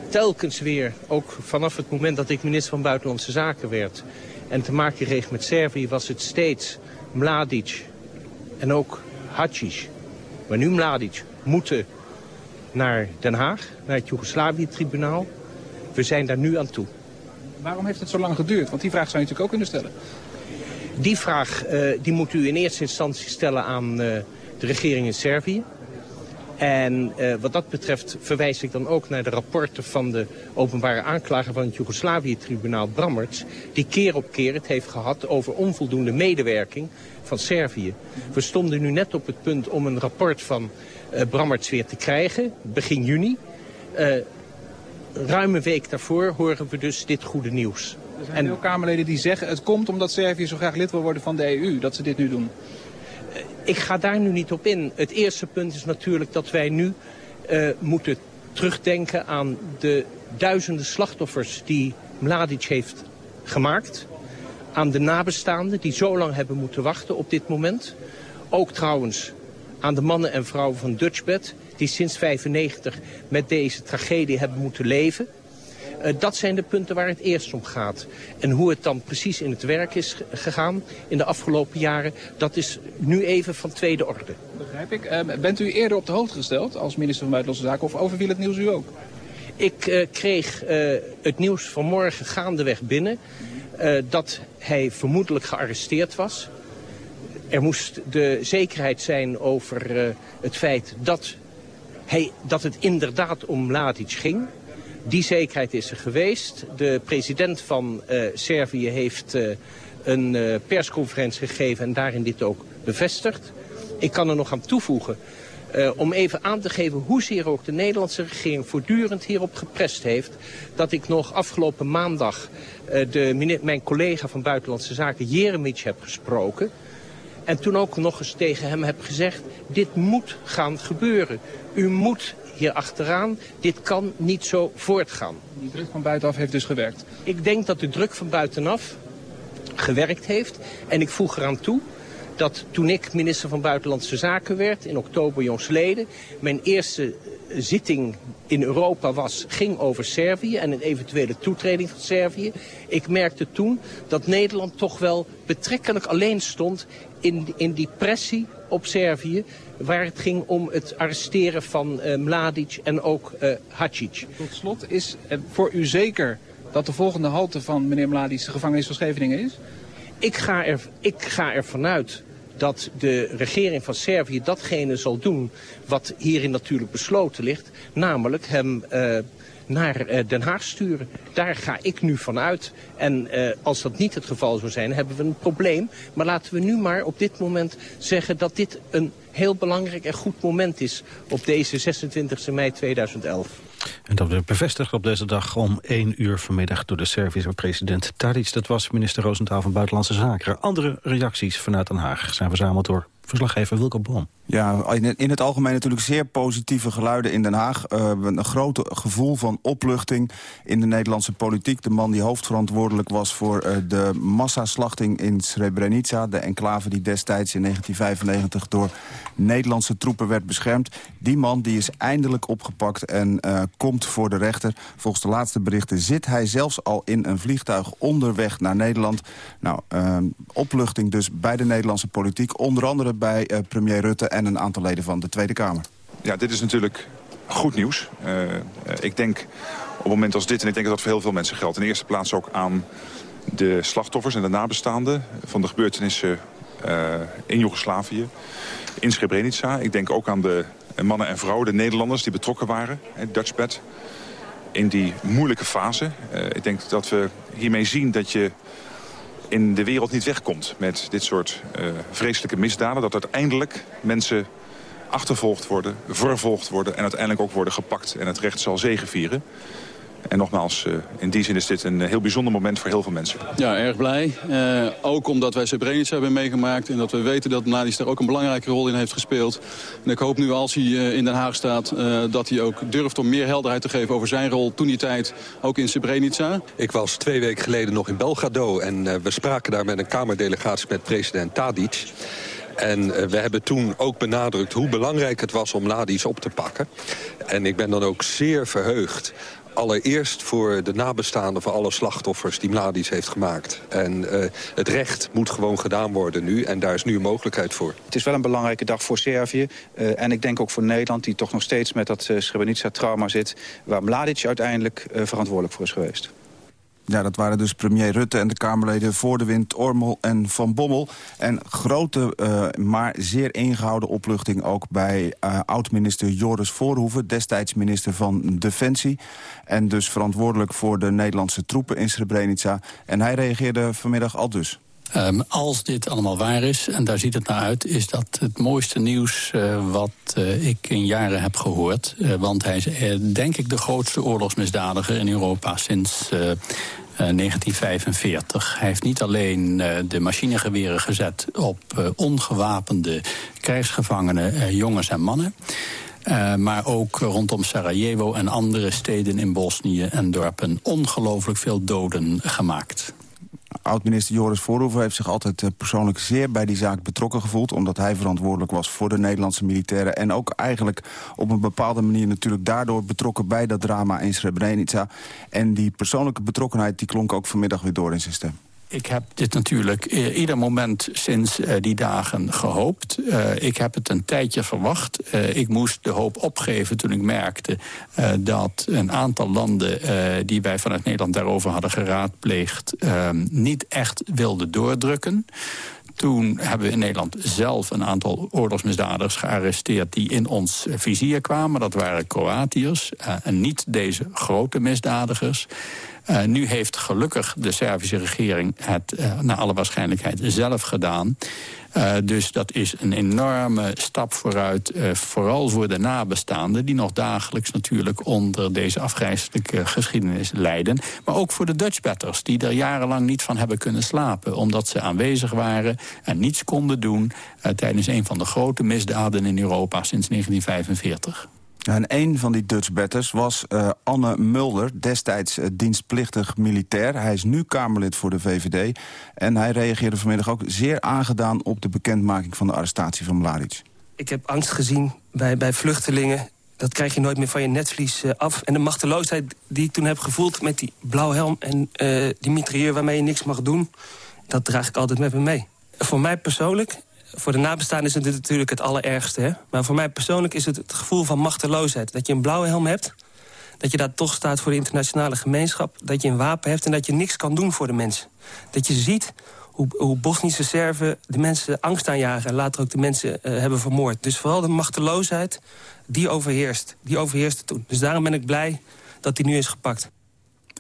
Telkens weer, ook vanaf het moment dat ik minister van Buitenlandse Zaken werd... en te maken kreeg met Servië, was het steeds Mladic en ook Hadjic. maar nu Mladic moeten naar Den Haag, naar het Joegoslavië-tribunaal. We zijn daar nu aan toe. Waarom heeft het zo lang geduurd? Want die vraag zou je natuurlijk ook kunnen stellen. Die vraag uh, die moet u in eerste instantie stellen aan uh, de regering in Servië. En uh, wat dat betreft verwijs ik dan ook naar de rapporten van de openbare aanklager van het Joegoslavië-tribunaal Brammerts. Die keer op keer het heeft gehad over onvoldoende medewerking van Servië. We stonden nu net op het punt om een rapport van Brammerts weer te krijgen, begin juni. Ruim een week daarvoor horen we dus dit goede nieuws. Er zijn en... veel Kamerleden die zeggen het komt omdat Servië zo graag lid wil worden van de EU, dat ze dit nu doen. Ik ga daar nu niet op in. Het eerste punt is natuurlijk dat wij nu uh, moeten terugdenken aan de duizenden slachtoffers die Mladic heeft gemaakt. Aan de nabestaanden die zo lang hebben moeten wachten op dit moment. Ook trouwens aan de mannen en vrouwen van Dutchbed die sinds 95 met deze tragedie hebben moeten leven. Uh, dat zijn de punten waar het eerst om gaat. En hoe het dan precies in het werk is gegaan in de afgelopen jaren... dat is nu even van tweede orde. Begrijp ik. Uh, bent u eerder op de hoogte gesteld als minister van Buitenlandse Zaken... of overviel het nieuws u ook? Ik uh, kreeg het nieuws vanmorgen gaandeweg binnen... dat hij vermoedelijk gearresteerd was. Er moest de zekerheid zijn over het feit dat, dat het inderdaad om Mladic ging... Die zekerheid is er geweest. De president van uh, Servië heeft uh, een uh, persconferentie gegeven en daarin dit ook bevestigd. Ik kan er nog aan toevoegen om even aan te geven hoezeer ook de Nederlandse regering voortdurend hierop geprest heeft. Dat ik nog afgelopen maandag de, mijn collega van Buitenlandse Zaken Jeremic heb gesproken. En toen ook nog eens tegen hem heb gezegd, dit moet gaan gebeuren. U moet hier achteraan. Dit kan niet zo voortgaan. Die druk van buitenaf heeft dus gewerkt? Ik denk dat de druk van buitenaf gewerkt heeft. En ik voeg eraan toe dat toen ik minister van Buitenlandse Zaken werd, in oktober jongsleden, mijn eerste zitting in Europa was, ging over Servië en een eventuele toetreding van Servië. Ik merkte toen dat Nederland toch wel betrekkelijk alleen stond in, in die pressie op Servië waar het ging om het arresteren van uh, Mladic en ook uh. Tot slot, is voor u zeker dat de volgende halte van meneer Mladic de gevangenis van Scheveningen is? Ik ga, er, ik ga ervan uit dat de regering van Servië datgene zal doen wat hierin natuurlijk besloten ligt. Namelijk hem uh, naar uh, Den Haag sturen. Daar ga ik nu van uit. En uh, als dat niet het geval zou zijn, hebben we een probleem. Maar laten we nu maar op dit moment zeggen dat dit een heel belangrijk en goed moment is op deze 26 mei 2011. En dat werd bevestigd op deze dag om 1 uur vanmiddag door de Servische president Tadic. Dat was minister Roosentaal van Buitenlandse Zaken. Andere reacties vanuit Den Haag zijn verzameld door verslaggever Wilco Boom. Ja, in het algemeen natuurlijk zeer positieve geluiden in Den Haag. Uh, een groot gevoel van opluchting in de Nederlandse politiek. De man die hoofdverantwoordelijk was voor uh, de massaslachting in Srebrenica... de enclave die destijds in 1995 door Nederlandse troepen werd beschermd. Die man die is eindelijk opgepakt en uh, komt voor de rechter. Volgens de laatste berichten zit hij zelfs al in een vliegtuig onderweg naar Nederland. Nou, opluchting dus bij de Nederlandse politiek. Onder andere bij premier Rutte en een aantal leden van de Tweede Kamer. Ja, dit is natuurlijk goed nieuws. Uh, ik denk op een moment als dit, en ik denk dat dat voor heel veel mensen geldt... in de eerste plaats ook aan de slachtoffers en de nabestaanden... van de gebeurtenissen in Joegoslavië, in Srebrenica. Ik denk ook aan de mannen en vrouwen, de Nederlanders die betrokken waren... Dutchbed, in die moeilijke fase. Ik denk dat we hiermee zien dat je in de wereld niet wegkomt met dit soort uh, vreselijke misdaden. Dat uiteindelijk mensen achtervolgd worden, vervolgd worden... en uiteindelijk ook worden gepakt en het recht zal zegevieren. En nogmaals, uh, in die zin is dit een heel bijzonder moment voor heel veel mensen. Ja, erg blij. Uh, ook omdat wij Srebrenica hebben meegemaakt... en dat we weten dat Mladic daar ook een belangrijke rol in heeft gespeeld. En ik hoop nu als hij uh, in Den Haag staat... dat hij ook durft om meer helderheid te geven over zijn rol toen die tijd... ook in Srebrenica. Ik was twee weken geleden nog in Belgrado... en we spraken daar met een Kamerdelegatie met president Tadic... En we hebben toen ook benadrukt hoe belangrijk het was om Mladic op te pakken. En ik ben dan ook zeer verheugd allereerst voor de nabestaanden van alle slachtoffers die Mladic heeft gemaakt. En het recht moet gewoon gedaan worden nu. En daar is nu een mogelijkheid voor. Het is wel een belangrijke dag voor Servië. en ik denk ook voor Nederland, die toch nog steeds met dat Srebrenica-trauma zit... waar Mladic uiteindelijk verantwoordelijk voor is geweest. Ja, dat waren dus premier Rutte en de Kamerleden Voor de Wind, Ormel en Van Bommel. En grote, uh, maar zeer ingehouden opluchting ook bij uh, oud-minister Joris Voorhoeven... destijds minister van Defensie. En dus verantwoordelijk voor de Nederlandse troepen in Srebrenica. En hij reageerde vanmiddag al dus. Um, als dit allemaal waar is, en daar ziet het naar uit... is dat het mooiste nieuws uh, wat uh, ik in jaren heb gehoord. Uh, want hij is denk ik de grootste oorlogsmisdadiger in Europa sinds 1945. Hij heeft niet alleen de machinegeweren gezet op ongewapende krijgsgevangenen, jongens en mannen... Maar ook rondom Sarajevo en andere steden in Bosnië en dorpen ongelooflijk veel doden gemaakt. Oud-minister Joris Voorhoeven heeft zich altijd eh, persoonlijk zeer bij die zaak betrokken gevoeld. Omdat hij verantwoordelijk was voor de Nederlandse militairen. En ook eigenlijk op een bepaalde manier natuurlijk daardoor betrokken bij dat drama in Srebrenica. En die persoonlijke betrokkenheid die klonk ook vanmiddag weer door in zijn stem. Ik heb dit natuurlijk ieder moment sinds uh, die dagen gehoopt. Uh, ik heb het een tijdje verwacht. Ik moest de hoop opgeven toen ik merkte dat een aantal landen... die wij vanuit Nederland daarover hadden geraadpleegd... niet echt wilden doordrukken. Toen hebben we in Nederland zelf een aantal oorlogsmisdadigers gearresteerd... die in ons vizier kwamen. Dat waren Kroatiërs en niet deze grote misdadigers. Uh, nu heeft gelukkig de Servische regering het uh, naar alle waarschijnlijkheid zelf gedaan. Uh, dus dat is een enorme stap vooruit, vooral voor de nabestaanden... die nog dagelijks natuurlijk onder deze afgrijzelijke geschiedenis lijden. Maar ook voor de Dutchbatters, die er jarenlang niet van hebben kunnen slapen... omdat ze aanwezig waren en niets konden doen... tijdens een van de grote misdaden in Europa sinds 1945. En een van die Dutch batters was uh, Anne Mulder, destijds uh, dienstplichtig militair. Hij is nu Kamerlid voor de VVD. En hij reageerde vanmiddag ook zeer aangedaan op de bekendmaking van de arrestatie van Mladic. Ik heb angst gezien bij, bij vluchtelingen. Dat krijg je nooit meer van je netvlies uh, af. En de machteloosheid die ik toen heb gevoeld met die blauwhelm... en die mitrailleur waarmee je niks mag doen, dat draag ik altijd met me mee. Voor mij persoonlijk voor de nabestaanden is het natuurlijk het allerergste. Hè? Maar voor mij persoonlijk is het het gevoel van machteloosheid. Dat je een blauwe helm hebt, dat je daar toch staat voor de internationale gemeenschap... dat je een wapen hebt en dat je niks kan doen voor de mensen. Dat je ziet hoe, hoe Bosnische Serven de mensen angst aanjagen... en later ook de mensen uh, hebben vermoord. Dus vooral de machteloosheid, die overheerst. Die overheerste toen. Dus daarom ben ik blij dat die nu is gepakt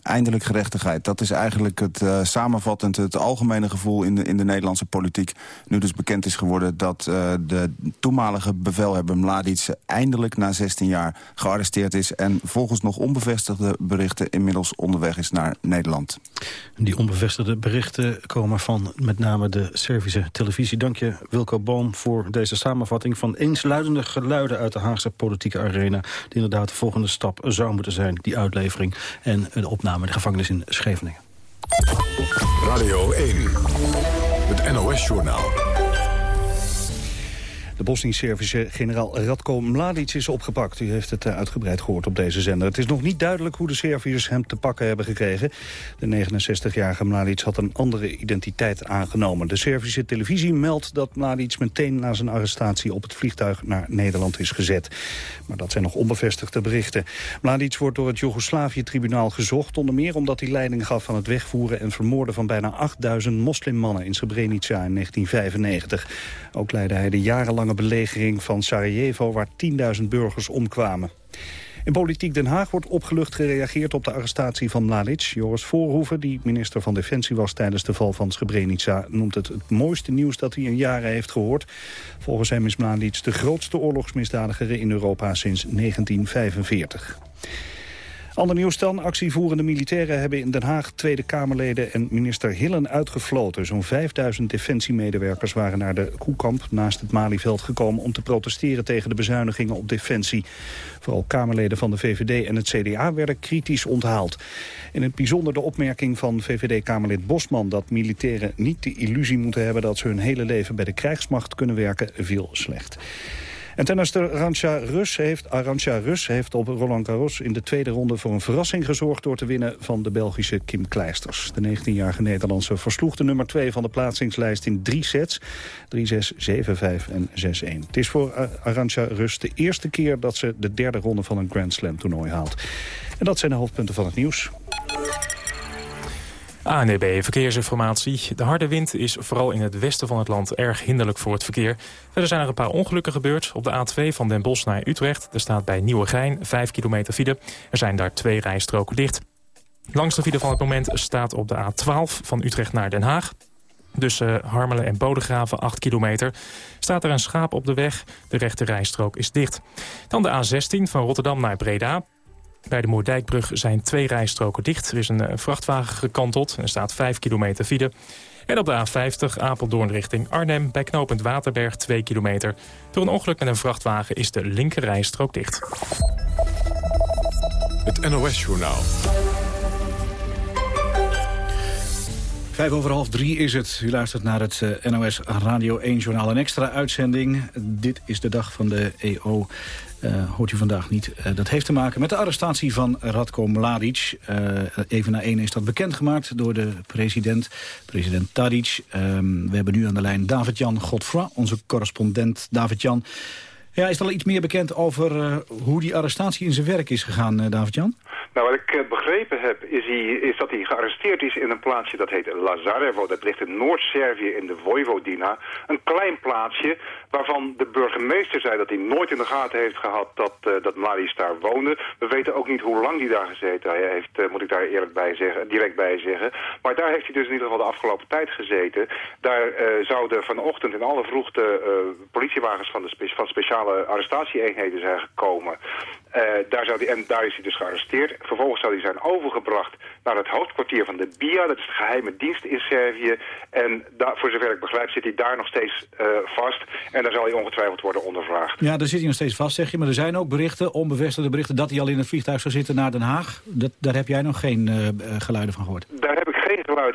eindelijk gerechtigheid. Dat is eigenlijk het uh, samenvattend, het algemene gevoel in de, in de Nederlandse politiek. Nu dus bekend is geworden dat uh, de toenmalige bevelhebber Mladic eindelijk na 16 jaar gearresteerd is. En volgens nog onbevestigde berichten inmiddels onderweg is naar Nederland. Die onbevestigde berichten komen van met name de Servische televisie. Dank je Wilco Boom voor deze samenvatting van eensluidende geluiden uit de Haagse politieke arena. Die inderdaad de volgende stap zou moeten zijn, die uitlevering en de opname opname de gevangenis in Scheveningen. Radio 1, het NOS-journaal. De Bosnisch-Servische generaal Radko Mladic is opgepakt. U heeft het eh, uitgebreid gehoord op deze zender. Het is nog niet duidelijk hoe de Serviërs hem te pakken hebben gekregen. De 69-jarige Mladic had een andere identiteit aangenomen. De Servische televisie meldt dat Mladic meteen na zijn arrestatie... op het vliegtuig naar Nederland is gezet. Maar dat zijn nog onbevestigde berichten. Mladic wordt door het Joegoslavië-tribunaal gezocht... onder meer omdat hij leiding gaf aan het wegvoeren en vermoorden... van bijna 8000 moslimmannen in Srebrenica in 1995. Ook leidde hij de belegering van Sarajevo... waar 10.000 burgers omkwamen. In Politiek Den Haag wordt opgelucht gereageerd op de arrestatie van Mladic. Joris Voorhoeven, die minister van Defensie was tijdens de val van Srebrenica... noemt het het mooiste nieuws dat hij in jaren heeft gehoord. Volgens hem is Mladic de grootste oorlogsmisdadiger in Europa sinds 1945. Ander nieuws dan. Actievoerende militairen hebben in Den Haag Tweede Kamerleden en minister Hillen uitgefloten. Zo'n 5000 defensiemedewerkers waren naar de Koekamp naast het Malieveld gekomen om te protesteren tegen de bezuinigingen op defensie. Vooral Kamerleden van de VVD en het CDA werden kritisch onthaald. In het bijzonder de opmerking van VVD-Kamerlid Bosman dat militairen niet de illusie moeten hebben dat ze hun hele leven bij de krijgsmacht kunnen werken, viel slecht. En tennister Arantxa Rus heeft, Rus heeft op Roland Garros in de tweede ronde voor een verrassing gezorgd door te winnen van de Belgische Kim Kleisters. De 19-jarige Nederlandse versloeg de nummer 2 van de plaatsingslijst in drie sets. 3-6, 7-5 en 6-1. Het is voor Arantxa Rus de eerste keer dat ze de derde ronde van een Grand Slam toernooi haalt. En dat zijn de hoofdpunten van het nieuws. ANEB Verkeersinformatie. De harde wind is vooral in het westen van het land erg hinderlijk voor het verkeer. Verder zijn er een paar ongelukken gebeurd. Op de A2 van Den Bosch naar Utrecht. Er staat bij Nieuwegein 5 kilometer file. Er zijn daar twee rijstroken dicht. Langste file van het moment staat op de A12 van Utrecht naar Den Haag. Tussen Harmelen en Bodegraven 8 kilometer staat er een schaap op de weg. De rechte rijstrook is dicht. Dan de A16 van Rotterdam naar Breda. Bij de Moerdijkbrug zijn twee rijstroken dicht. Er is een vrachtwagen gekanteld en er staat 5 kilometer file. En op de A50 Apeldoorn richting Arnhem bij knooppunt Waterberg 2 kilometer. Door een ongeluk met een vrachtwagen is de linker rijstrook dicht. Het NOS-journaal. Vijf over half drie is het. U luistert naar het NOS Radio 1-journaal. Een extra uitzending. Dit is de dag van de EO. Uh, hoort u vandaag niet. Uh, dat heeft te maken met de arrestatie van Radko Mladic. Uh, even na één is dat bekendgemaakt door de president, president Tadic. we hebben nu aan de lijn David-Jan Godfroy, onze correspondent David-Jan. Ja, is er al iets meer bekend over hoe die arrestatie in zijn werk is gegaan, David-Jan? Nou, wat ik begrepen heb, is, hij, is dat hij gearresteerd is in een plaatsje dat heet Lazarevo. Dat ligt in Noord-Servië in de Vojvodina. Een klein plaatsje waarvan de burgemeester zei dat hij nooit in de gaten heeft gehad dat, uh, dat daar woonde. We weten ook niet hoe lang hij daar gezeten heeft, uh, moet ik daar eerlijk bij zeggen, direct bij zeggen. Maar daar heeft hij dus in ieder geval de afgelopen tijd gezeten. Daar zouden vanochtend in alle vroegte politiewagens van, de van speciale arrestatieeenheden zijn gekomen. daar zou die, en daar is hij dus gearresteerd. Vervolgens zou hij zijn overgebracht naar het hoofdkwartier van de BIA. Dat is de geheime dienst in Servië. En daar, voor zover ik begrijp zit hij daar nog steeds vast. En daar zal hij ongetwijfeld worden ondervraagd. Ja, daar zit hij nog steeds vast, zeg je. Maar er zijn ook berichten, onbevestigde berichten... dat hij al in het vliegtuig zou zitten naar Den Haag. Dat, daar heb jij nog geen uh, geluiden van gehoord? Daar heb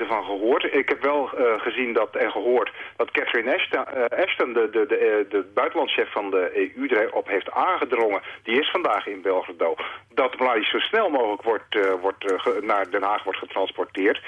van gehoord. Ik heb wel uh, gezien dat, en gehoord dat Catherine Ashton, Ashton de, de, de, de buitenlandchef van de EU, erop heeft aangedrongen... die is vandaag in Belgrado... dat Mladic zo snel mogelijk wordt, wordt, naar Den Haag wordt getransporteerd.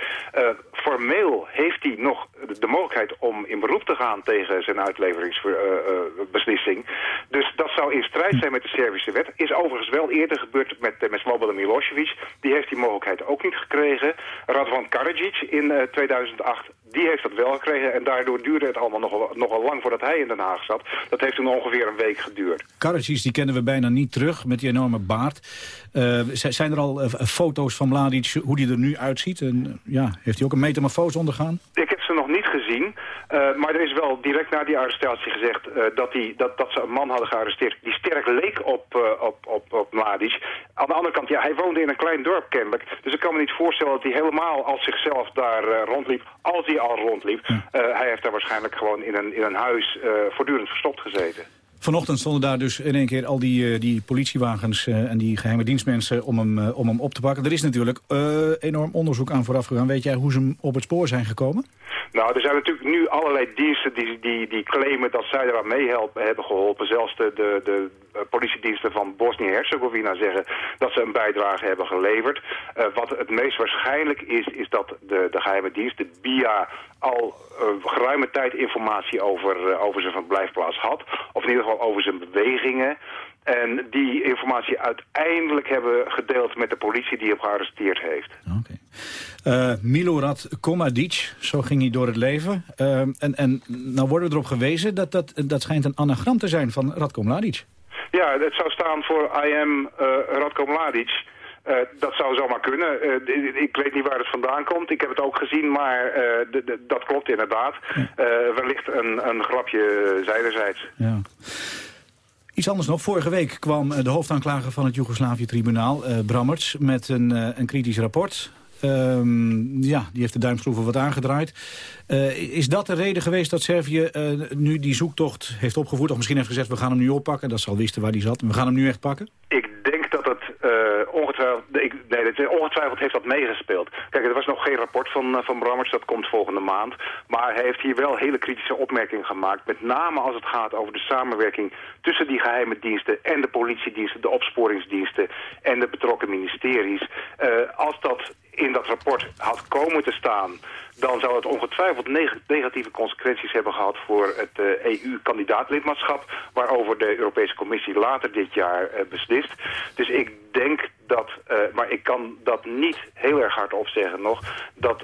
formeel heeft hij nog de mogelijkheid om in beroep te gaan tegen zijn uitleveringsbeslissing. dus dat zou in strijd zijn met de Servische wet. Is overigens wel eerder gebeurd met, met Slobodan Milosevic. Die heeft die mogelijkheid ook niet gekregen. Radvan Karadzic in 2008 die heeft dat wel gekregen en daardoor duurde het allemaal nogal, nogal lang voordat hij in Den Haag zat. Dat heeft toen ongeveer een week geduurd. Karadzic die kennen we bijna niet terug met die enorme baard. Uh, zijn er al uh, foto's van Mladic, hoe die er nu uitziet? En, ja, heeft hij ook een metamorfose ondergaan? Ik heb ze nog niet gezien. Uh, maar er is wel direct na die arrestatie gezegd dat, die, dat, dat ze een man hadden gearresteerd... die sterk leek op, op, op, op Mladic. Aan de andere kant, ja, hij woonde in een klein dorp kennelijk. Dus ik kan me niet voorstellen dat hij helemaal als zichzelf daar rondliep... als hij al rondliep. hij heeft daar waarschijnlijk gewoon in een, in een huis voortdurend verstopt gezeten. Vanochtend stonden daar dus in één keer al die, uh, die politiewagens uh, en die geheime dienstmensen om hem, uh, om hem op te pakken. Er is natuurlijk enorm onderzoek aan vooraf gegaan. Weet jij hoe ze hem op het spoor zijn gekomen? Nou, er zijn natuurlijk nu allerlei diensten die, die, die claimen dat zij eraan meehelpen hebben geholpen. Zelfs de, de, politiediensten van Bosnië-Herzegovina zeggen dat ze een bijdrage hebben geleverd. Wat het meest waarschijnlijk is, is dat de, de geheime dienst, de BIA, al uh, geruime tijd informatie over, uh, over zijn verblijfplaats had. Of in ieder geval over zijn bewegingen. En die informatie uiteindelijk hebben gedeeld met de politie die hem gearresteerd heeft. Okay. Uh, Milorad Komadic, zo ging hij door het leven. Uh, en, en nou worden we erop gewezen dat dat, dat schijnt een anagram te zijn van Radko Mladic. Ja, het zou staan voor I am uh, Radko Mladic. Uh, dat zou zomaar kunnen. Uh, ik weet niet waar het vandaan komt. Ik heb het ook gezien, maar uh, dat klopt inderdaad. wellicht een, een grapje zijderzijds. Ja. Iets anders nog. Vorige week kwam de hoofdaanklager van het Joegoslavië-tribunaal, Brammerts, met een, een kritisch rapport. Um, ja, die heeft de duimschroeven wat aangedraaid. Is dat de reden geweest dat Servië nu die zoektocht heeft opgevoerd? Of misschien heeft gezegd, we gaan hem nu oppakken. Dat ze al wisten waar hij zat. We gaan hem nu echt pakken? Ik denk dat het uh, ongetwijfeld... Ik, nee, dat, ongetwijfeld heeft dat meegespeeld. Kijk, er was nog geen rapport van, van Brammers, dat komt volgende maand. Maar hij heeft hier wel hele kritische opmerkingen gemaakt. Met name als het gaat over de samenwerking tussen die geheime diensten en de politiediensten, de opsporingsdiensten en de betrokken ministeries. als dat in dat rapport had komen te staan dan zou het ongetwijfeld negatieve consequenties hebben gehad voor het EU-kandidaatlidmaatschap, eh, e waarover de Europese Commissie later dit jaar beslist. Dus ik denk maar ik kan dat niet heel erg hard opzeggen nog, dat,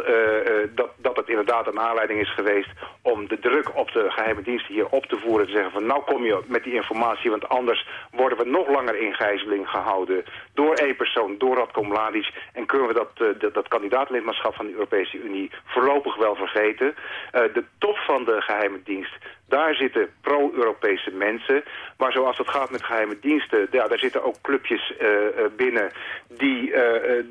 dat, dat het inderdaad een aanleiding is geweest om de druk op de geheime diensten hier op te voeren. Te zeggen van nou kom je met die informatie, want anders worden we nog langer in gijzeling gehouden door één persoon, door Radko Mladic. En kunnen we dat, dat, dat kandidaatlidmaatschap van de Europese Unie voorlopig wel vergeten. Uh, de top van de geheime dienst, daar zitten pro-Europese mensen. Maar zoals het gaat met geheime diensten, ja, daar zitten ook clubjes uh, binnen die, uh,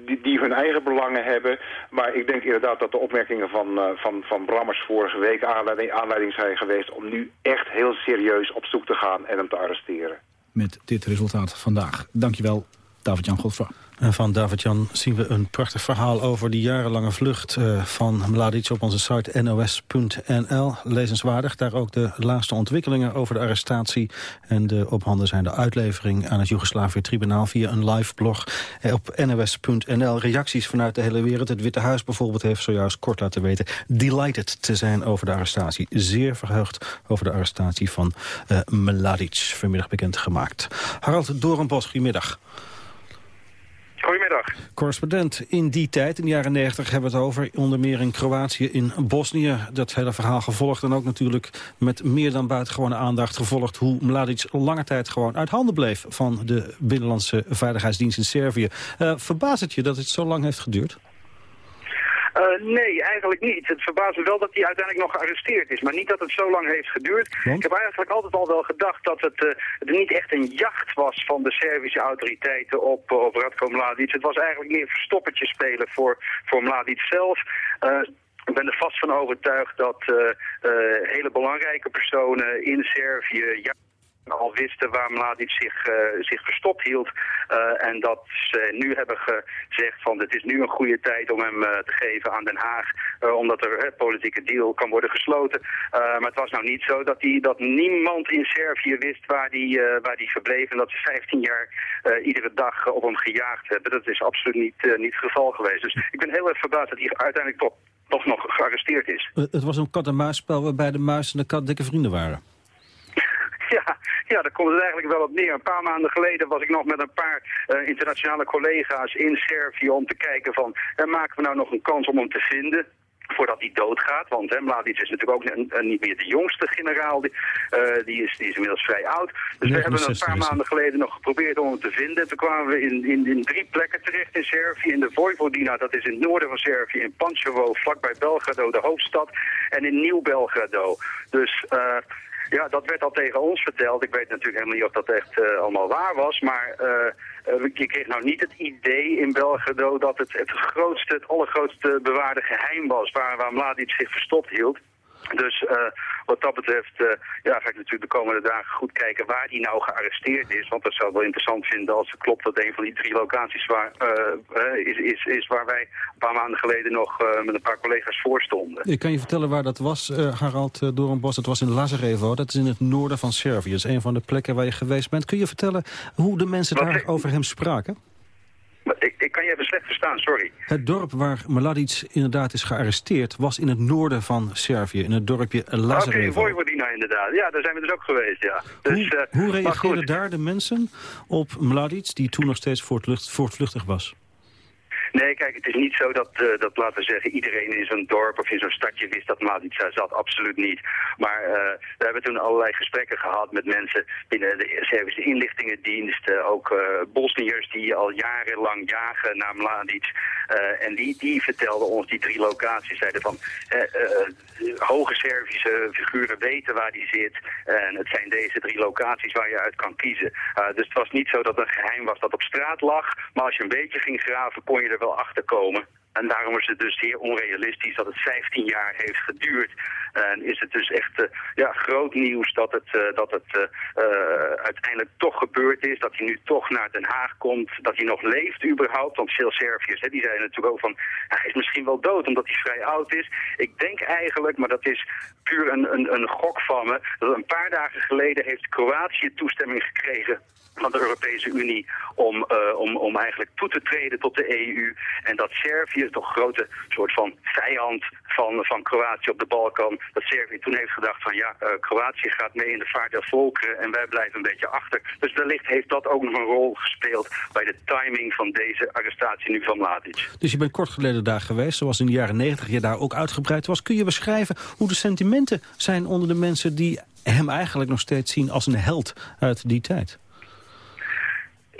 die, die, hun eigen belangen hebben. Maar ik denk inderdaad dat de opmerkingen van, van, van Brammers vorige week aanleiding, aanleiding zijn geweest om nu echt heel serieus op zoek te gaan en hem te arresteren. Met dit resultaat vandaag. Dankjewel, David-Jan Godfra. Van David-Jan zien we een prachtig verhaal over die jarenlange vlucht uh, van Mladic op onze site nos.nl. Lezenswaardig, daar ook de laatste ontwikkelingen over de arrestatie en de op handen zijnde uitlevering aan het Joegoslavië-tribunaal via een live blog eh, op nos.nl. Reacties vanuit de hele wereld. Het Witte Huis bijvoorbeeld heeft zojuist kort laten weten delighted te zijn over de arrestatie. Zeer verheugd over de arrestatie van uh, Mladic, vanmiddag bekendgemaakt. Harald Doornbos, goedemiddag. Correspondent in die tijd, in de jaren 90, hebben we het over. Onder meer in Kroatië, in Bosnië. Dat hele verhaal gevolgd. En ook natuurlijk met meer dan buitengewone aandacht gevolgd... hoe Mladic lange tijd gewoon uit handen bleef... van de Binnenlandse Veiligheidsdienst in Servië. Uh, verbaast het je dat het zo lang heeft geduurd? Uh, nee, eigenlijk niet. Het verbaast me wel dat hij uiteindelijk nog gearresteerd is. Maar niet dat het zo lang heeft geduurd. Ik heb eigenlijk altijd al wel gedacht dat het, het niet echt een jacht was van de Servische autoriteiten op, op Radko Mladic. Het was eigenlijk meer verstoppertje spelen voor, voor Mladic zelf. Ik ben er vast van overtuigd dat hele belangrijke personen in Servië... Ja al wisten waar Mladic zich, uh, zich verstopt hield. Uh, en dat ze nu hebben gezegd van het is nu een goede tijd om hem uh, te geven aan Den Haag. omdat er een politieke deal kan worden gesloten. maar het was nou niet zo dat, die, dat niemand in Servië wist waar die, waar die verbleef. En dat ze 15 jaar iedere dag op hem gejaagd hebben. Dat is absoluut niet, niet het geval geweest. Dus ik ben heel erg verbaasd dat hij uiteindelijk toch, toch nog gearresteerd is. Het was een kat-en-muisspel waarbij de muis en de kat dikke vrienden waren. Ja, ja, daar komt het eigenlijk wel op neer. Een paar maanden geleden was ik nog met een paar uh, internationale collega's in Servië om te kijken van, uh, maken we nou nog een kans om hem te vinden? voordat hij doodgaat. Want hè, Mladic is natuurlijk ook niet meer de jongste generaal. Die, uh, die, is, die is inmiddels vrij oud. Dus we hebben een paar maanden geleden nog geprobeerd om hem te vinden. Toen kwamen we in, in, in drie plekken terecht in Servië. In de Vojvodina, dat is in het noorden van Servië. In Pančevo, vlakbij Belgrado, de hoofdstad. En in Nieuw-Belgrado. Dus... Uh, ja, dat werd al tegen ons verteld. Ik weet natuurlijk helemaal niet of dat echt uh, allemaal waar was. Maar uh, uh, je kreeg nou niet het idee in Belgrado dat het het grootste, het allergrootste bewaarde geheim was waar, waar Mladic zich verstopt hield. Dus uh, wat dat betreft uh, ja, ga ik natuurlijk de komende dagen goed kijken waar die nou gearresteerd is. Want dat zou wel interessant vinden als het klopt dat een van die drie locaties waar, uh, is, is, is waar wij een paar maanden geleden nog met een paar collega's voor stonden. Ik kan je vertellen waar dat was, Harald Doornbos. Dat was in Lazarevo, dat is in het noorden van Servië. Dat is een van de plekken waar je geweest bent. Kun je vertellen hoe de mensen daar over hem spraken? Ik, kan je even slecht verstaan, sorry. Het dorp waar Mladic inderdaad is gearresteerd... was in het noorden van Servië, in het dorpje Lazarevo. Oké, okay, Vojvodina inderdaad. Ja, daar zijn we dus ook geweest, ja. Dus, hoe, uh, hoe reageerden daar de mensen op Mladic... die toen nog steeds voortvluchtig was? Nee, kijk, het is niet zo dat, uh, dat laten we zeggen, iedereen in zo'n dorp of in zo'n stadje wist dat Mladic zat. Absoluut niet. Maar uh, we hebben toen allerlei gesprekken gehad met mensen binnen de Servische inlichtingendienst. Uh, ook Bosniërs die al jarenlang jagen naar Mladic. en die, die vertelden ons die drie locaties. Zeiden van, hoge Servische figuren weten waar die zit. En het zijn deze drie locaties waar je uit kan kiezen. dus het was niet zo dat een geheim was dat op straat lag. Maar als je een beetje ging graven, kon je er wel achter komen. En daarom is het dus zeer onrealistisch dat het 15 jaar heeft geduurd. En is het dus echt uh, ja, groot nieuws dat het, uh, dat het uh, uiteindelijk toch gebeurd is. Dat hij nu toch naar Den Haag komt. Dat hij nog leeft überhaupt. Want veel Serviërs hè, die zeiden natuurlijk ook van... hij is misschien wel dood omdat hij vrij oud is. Ik denk eigenlijk, maar dat is puur een, een, een gok van me... dat een paar dagen geleden heeft Kroatië toestemming gekregen van de Europese Unie om, om, om eigenlijk toe te treden tot de EU. En dat Servië, toch een grote soort van vijand van, van Kroatië op de Balkan, dat Servië toen heeft gedacht van ja, uh, Kroatië gaat mee in de vaart der volkeren en wij blijven een beetje achter. Dus wellicht heeft dat ook nog een rol gespeeld bij de timing van deze arrestatie nu van Mladic. Dus je bent kort geleden daar geweest, zoals in de jaren negentig je daar ook uitgebreid was. Kun je beschrijven hoe de sentimenten zijn onder de mensen die hem eigenlijk nog steeds zien als een held uit die tijd?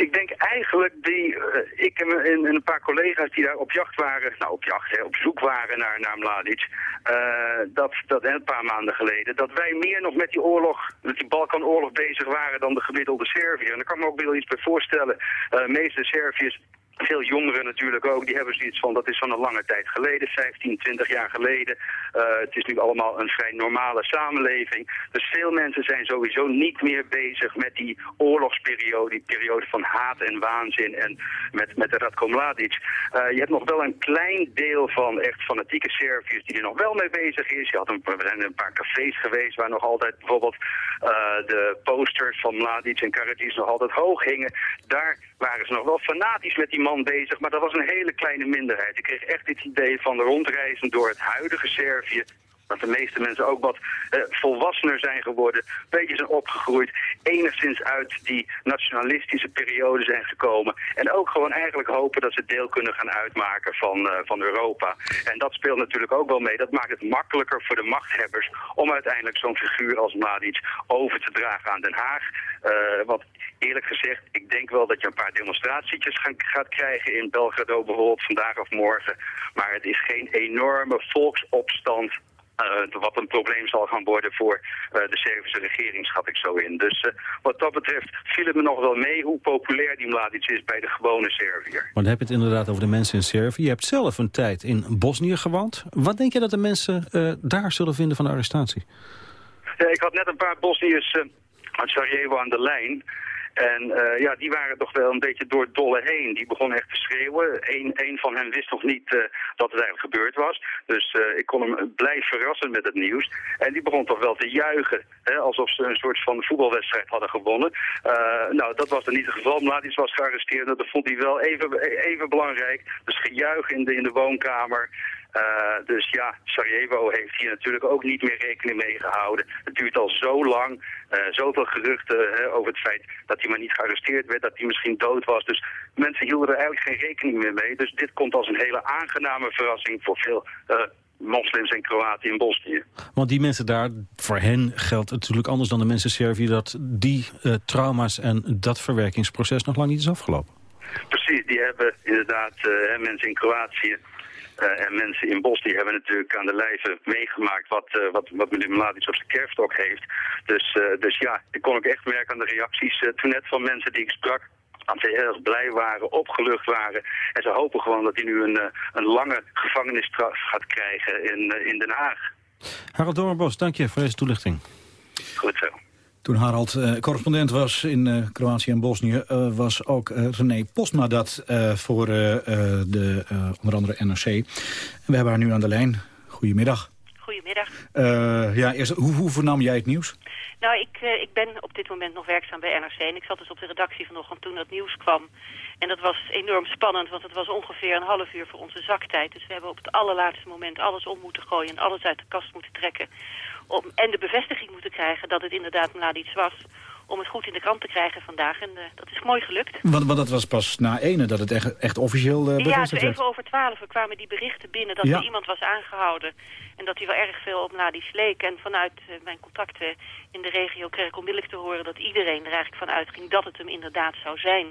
Ik denk eigenlijk die, uh, ik en, en, een paar collega's die daar op jacht waren, nou op jacht, hè, op zoek waren naar, naar Mladic, uh, dat, dat een paar maanden geleden, dat wij meer nog met die oorlog, met die Balkanoorlog bezig waren dan de gemiddelde Serviër. En daar kan ik me ook wel iets bij voorstellen. Uh, meeste Serviërs veel jongeren natuurlijk ook, die hebben zoiets van, dat is van een lange tijd geleden, 15, 20 jaar geleden. Uh, het is nu allemaal een vrij normale samenleving. Dus veel mensen zijn sowieso niet meer bezig met die oorlogsperiode, die periode van haat en waanzin en met, met Radko Mladic. Uh, je hebt nog wel een klein deel van echt fanatieke Serviërs die er nog wel mee bezig is. Je had een, we zijn een paar cafés geweest waar nog altijd bijvoorbeeld uh, de posters van Mladic en Karadzic nog altijd hoog hingen. Daar waren ze nog wel fanatisch met die man bezig, maar dat was een hele kleine minderheid. Ik kreeg echt het idee van rondreizen door het huidige Servië dat de meeste mensen ook wat uh, volwassener zijn geworden, een beetje zijn opgegroeid, enigszins uit die nationalistische periode zijn gekomen. En ook gewoon eigenlijk hopen dat ze deel kunnen gaan uitmaken van, uh, van Europa. En dat speelt natuurlijk ook wel mee. Dat maakt het makkelijker voor de machthebbers om uiteindelijk zo'n figuur als Mladic over te dragen aan Den Haag. Uh, want eerlijk gezegd, ik denk wel dat je een paar demonstratietjes gaan, gaat krijgen in Belgrado bijvoorbeeld vandaag of morgen. Maar het is geen enorme volksopstand wat een probleem zal gaan worden voor uh, de Servische regering, schat ik zo in. Dus uh, wat dat betreft viel het me nog wel mee hoe populair die Mladic is bij de gewone Serviër. Maar dan heb je het inderdaad over de mensen in Servië. Je hebt zelf een tijd in Bosnië gewoond. Wat denk je dat de mensen daar zullen vinden van de arrestatie? Ja, ik had net een paar Bosniërs uit Sarajevo aan de lijn. En uh, ja, die waren toch wel een beetje door het dolle heen. Die begon echt te schreeuwen. Eén van hen wist nog niet uh, dat het eigenlijk gebeurd was. Dus uh, ik kon hem blij verrassen met het nieuws. En die begon toch wel te juichen. Hè, alsof ze een soort van voetbalwedstrijd hadden gewonnen. nou, dat was er niet het geval. Mladic was gearresteerd. Dat vond hij wel even, even belangrijk. Dus gejuich in de, in de woonkamer. Uh, dus ja, Sarajevo heeft hier natuurlijk ook niet meer rekening mee gehouden. Het duurt al zo lang, uh, zoveel geruchten uh, over het feit dat hij maar niet gearresteerd werd, dat hij misschien dood was. Dus mensen hielden er eigenlijk geen rekening meer mee. Dus dit komt als een hele aangename verrassing voor veel moslims en Kroaten in Bosnië. Want die mensen daar, voor hen geldt natuurlijk anders dan de mensen in Servië... dat die trauma's en dat verwerkingsproces nog lang niet is afgelopen. Precies, die hebben inderdaad mensen in Kroatië uh, en mensen in Bosnië hebben natuurlijk aan de lijve meegemaakt wat, uh, wat, wat meneer Mladic op zijn kerfstok heeft. Dus, uh, dus ja, ik kon ook echt merken aan de reacties toen net van mensen die ik sprak dat ze heel erg blij waren, opgelucht waren. En ze hopen gewoon dat hij nu een, een lange gevangenisstraf gaat krijgen in, in Den Haag. Harald Doornbos, dank je voor deze toelichting. Goed zo. Toen Harald uh, correspondent was in uh, Kroatië en Bosnië... Uh, was ook René Postma dat voor de, onder andere NRC. En we hebben haar nu aan de lijn. Goedemiddag. Goedemiddag. ja, eerst, hoe, hoe vernam jij het nieuws? Nou, ik, ik ben op dit moment nog werkzaam bij NRC. En ik zat dus op de redactie vanochtend toen dat nieuws kwam. En dat was enorm spannend, want het was ongeveer een half uur voor onze zaktijd. Dus we hebben op het allerlaatste moment alles om moeten gooien... en alles uit de kast moeten trekken om, en de bevestiging moeten krijgen dat het inderdaad Mladic was om het goed in de krant te krijgen vandaag. En uh, dat is mooi gelukt. Want, want dat was pas na ene dat het echt, echt officieel uh, bevestigd werd? Ja, even over twaalf kwamen die berichten binnen dat ja. er iemand was aangehouden. En dat hij wel erg veel op Mladic leek. En vanuit uh, mijn contacten in de regio kreeg ik onmiddellijk te horen dat iedereen er eigenlijk van uitging dat het hem inderdaad zou zijn.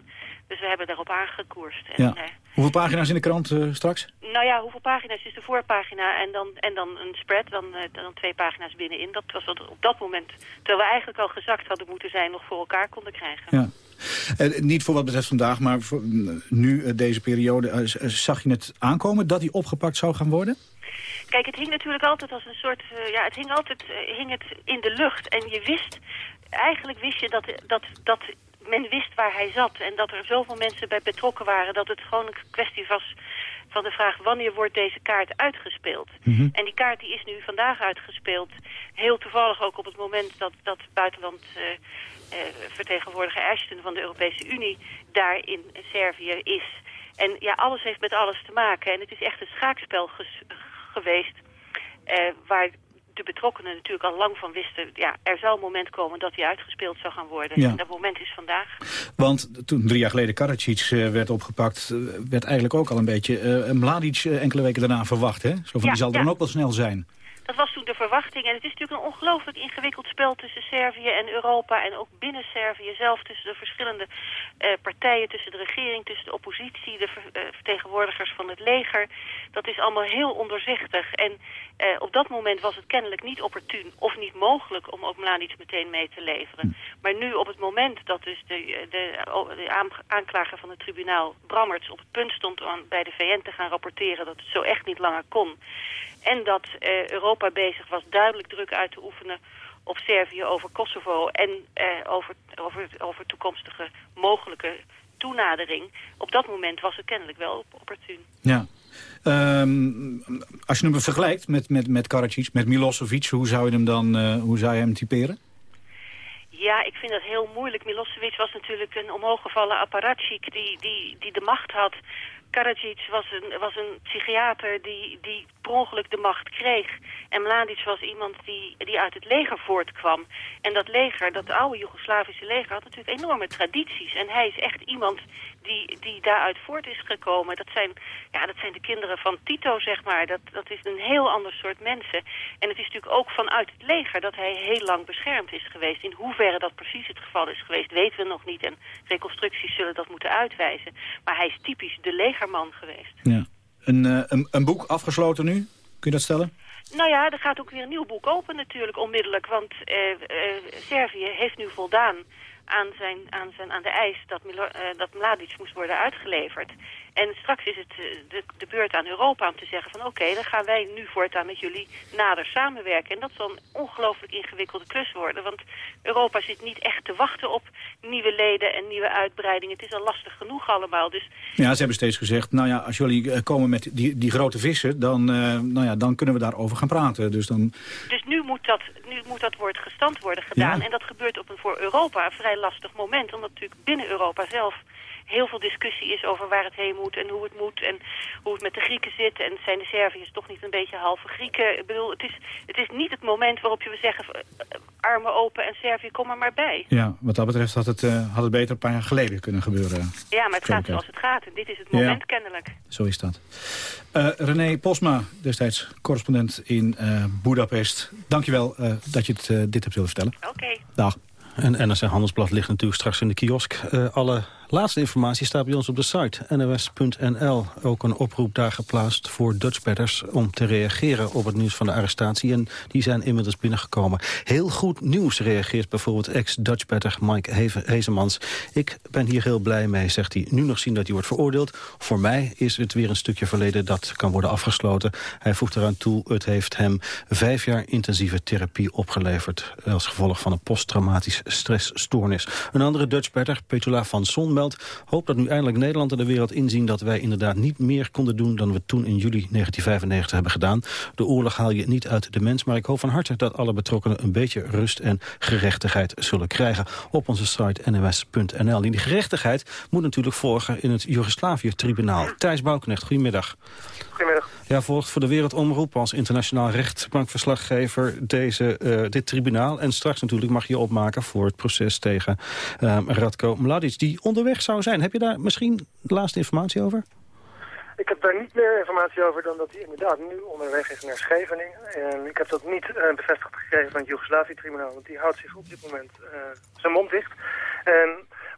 Dus we hebben daarop aangekoerst. En, ja. hoeveel pagina's in de krant uh, straks? Nou ja, hoeveel pagina's is de voorpagina en dan, en dan een spread, dan, uh, dan twee pagina's binnenin. Dat was wat op dat moment, terwijl we eigenlijk al gezakt hadden moeten zijn, nog voor elkaar konden krijgen. Ja. Uh, niet voor wat betreft vandaag, maar voor, nu, deze periode... zag je het aankomen dat hij opgepakt zou gaan worden? Kijk, het hing natuurlijk altijd als een soort... ja, het hing altijd hing het in de lucht. En je wist... Eigenlijk wist je dat, dat, dat men wist waar hij zat. En dat er zoveel mensen bij betrokken waren... dat het gewoon een kwestie was van de vraag wanneer wordt deze kaart uitgespeeld. Mhm. En die kaart die is nu vandaag uitgespeeld. Heel toevallig ook op het moment dat, dat buitenland uh, uh, vertegenwoordiger Ashton van de Europese Unie daar in Servië is. En ja, alles heeft met alles te maken. En het is echt een schaakspel geweest uh, waar de betrokkenen natuurlijk al lang van wisten... ja, er zal een moment komen dat hij uitgespeeld zou gaan worden. En dat moment is vandaag. Want toen drie jaar geleden Karadzic uh, werd opgepakt... Uh, werd eigenlijk ook al een beetje uh, Mladic enkele weken daarna verwacht. Hè? Zo van, die zal dan ook wel snel zijn. Dat was toen de verwachting. En het is natuurlijk een ongelooflijk ingewikkeld spel tussen Servië en Europa. En ook binnen Servië zelf tussen de verschillende uh, partijen. Tussen de regering, tussen de oppositie, de ver, uh, vertegenwoordigers van het leger. Dat is allemaal heel onderzichtig. En uh, op dat moment was het kennelijk niet opportun of niet mogelijk om ook Mladic meteen mee te leveren. Hm. Maar nu op het moment dat dus de, de, de aanklager van het tribunaal Brammerts op het punt stond om bij de VN te gaan rapporteren dat het zo echt niet langer kon en dat uh, Europa bezig was duidelijk druk uit te oefenen op Servië over Kosovo en uh, over, over, over toekomstige mogelijke toenadering. Op dat moment was het kennelijk wel opportun. Ja. Um, als je hem vergelijkt met, met, met Karadzic, met Milosevic, hoe zou je hem dan uh, hoe zou je hem typeren? Ja, ik vind dat heel moeilijk. Milosevic was natuurlijk een omhooggevallen apparatchik die, die, die de macht had Karadzic was een, was een psychiater die, die per ongeluk de macht kreeg. En Mladic was iemand die, die uit het leger voortkwam. En dat leger, dat oude Joegoslavische leger, had natuurlijk enorme tradities. En hij is echt iemand die, die daaruit voort is gekomen. Dat zijn, ja, dat zijn de kinderen van Tito, zeg maar. Dat, dat is een heel ander soort mensen. En het is natuurlijk ook vanuit het leger dat hij heel lang beschermd is geweest. In hoeverre dat precies het geval is geweest, weten we nog niet. En reconstructies zullen dat moeten uitwijzen. Maar hij is typisch de legerman geweest. Ja. Een, uh, een, een boek afgesloten nu? Kun je dat stellen? Nou ja, er gaat ook weer een nieuw boek open natuurlijk onmiddellijk. Want uh, uh, Servië heeft nu voldaan aan, zijn, aan, zijn, aan de eis dat, uh, dat Mladic moest worden uitgeleverd. En straks is het eh, de, de beurt aan Europa om te zeggen van oké, dan gaan wij nu voortaan met jullie nader samenwerken. En dat zal een ongelooflijk ingewikkelde klus worden, want Europa zit niet echt te wachten op nieuwe leden en nieuwe uitbreidingen. Het is al lastig genoeg allemaal. Dus... Ja, ze hebben steeds gezegd, nou ja, als jullie eh, komen met die, die grote vissen, dan, uh, nou ja, dan kunnen we daarover gaan praten. Dus, dan... dus nu, moet dat, nu moet dat woord gestand worden gedaan. Ja. En dat gebeurt op een voor Europa vrij lastig moment, omdat natuurlijk binnen Europa zelf heel veel discussie is over waar het heen moet en hoe het moet en hoe het met de Grieken zit. En zijn de Serviërs toch niet een beetje halve Grieken? Ik bedoel, het is, het is niet het moment waarop je we zeggen, uh, armen open en Servië, kom er maar bij. Ja, wat dat betreft had het, uh, had het beter een paar jaar geleden kunnen gebeuren. Ja, maar het gaat zoals het gaat en dit is het moment ja. kennelijk. Zo is dat. Uh, René Posma, destijds correspondent in Budapest. Dankjewel dat je het, dit hebt willen vertellen. Oké. Okay. Dag. En NRC Handelsblad ligt natuurlijk straks in de kiosk. Uh, alle laatste informatie staat bij ons op de site nws.nl. Ook een oproep daar geplaatst voor Dutchbatters om te reageren op het nieuws van de arrestatie. En die zijn inmiddels binnengekomen. Heel goed nieuws reageert bijvoorbeeld ex-Dutchbatter Mike Heve Hezemans. Ik ben hier heel blij mee, zegt hij. Nu nog zien dat hij wordt veroordeeld. Voor mij is het weer een stukje verleden dat kan worden afgesloten. Hij voegt eraan toe, het heeft hem vijf jaar intensieve therapie opgeleverd. Als gevolg van een posttraumatische stressstoornis. Een andere Dutchbatter, Petula van Son, hoopt dat nu eindelijk Nederland en de wereld inzien... dat wij inderdaad niet meer konden doen dan we toen in juli 1995 hebben gedaan. De oorlog haal je niet uit de mens, maar ik hoop van harte... dat alle betrokkenen een beetje rust en gerechtigheid zullen krijgen. Op onze site nws.nl. Die gerechtigheid moet natuurlijk volgen in het Joegoslavië-tribunaal. Thijs Bouwknecht, goedemiddag. Goedemiddag. Ja, volgt voor de Wereldomroep als internationaal rechtbankverslaggever deze, uh, dit tribunaal. En straks natuurlijk mag je opmaken voor het proces tegen uh, Radko Mladic, die onderweg zou zijn. Heb je daar misschien de laatste informatie over? Ik heb daar niet meer informatie over dan dat hij inderdaad nu onderweg is naar Scheveningen. En ik heb dat niet uh, bevestigd gekregen van het Joegoslavië-tribunaal, want die houdt zich op dit moment uh, zijn mond dicht.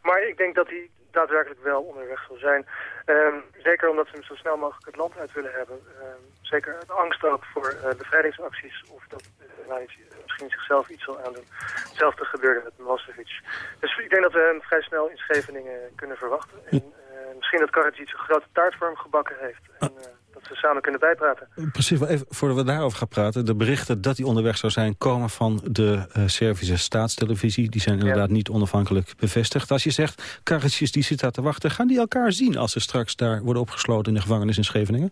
Maar ik denk dat hij daadwerkelijk wel onderweg zal zijn. Um, zeker omdat ze hem zo snel mogelijk het land uit willen hebben. Um, zeker uit angst ook voor uh, bevrijdingsacties of dat uh, misschien zichzelf iets zal aandoen. Hetzelfde gebeurde met Milosevic. Dus ik denk dat we hem vrij snel in Scheveningen kunnen verwachten. En misschien dat Karadzic een grote taart voor hem gebakken heeft. En, dat ze samen kunnen bijpraten. Precies, even voordat we daarover gaan praten. De berichten dat hij onderweg zou zijn komen van de uh, Servische staatstelevisie. Die zijn inderdaad niet onafhankelijk bevestigd. Als je zegt, Karadzic die zit daar te wachten. Gaan die elkaar zien als ze straks daar worden opgesloten in de gevangenis in Scheveningen?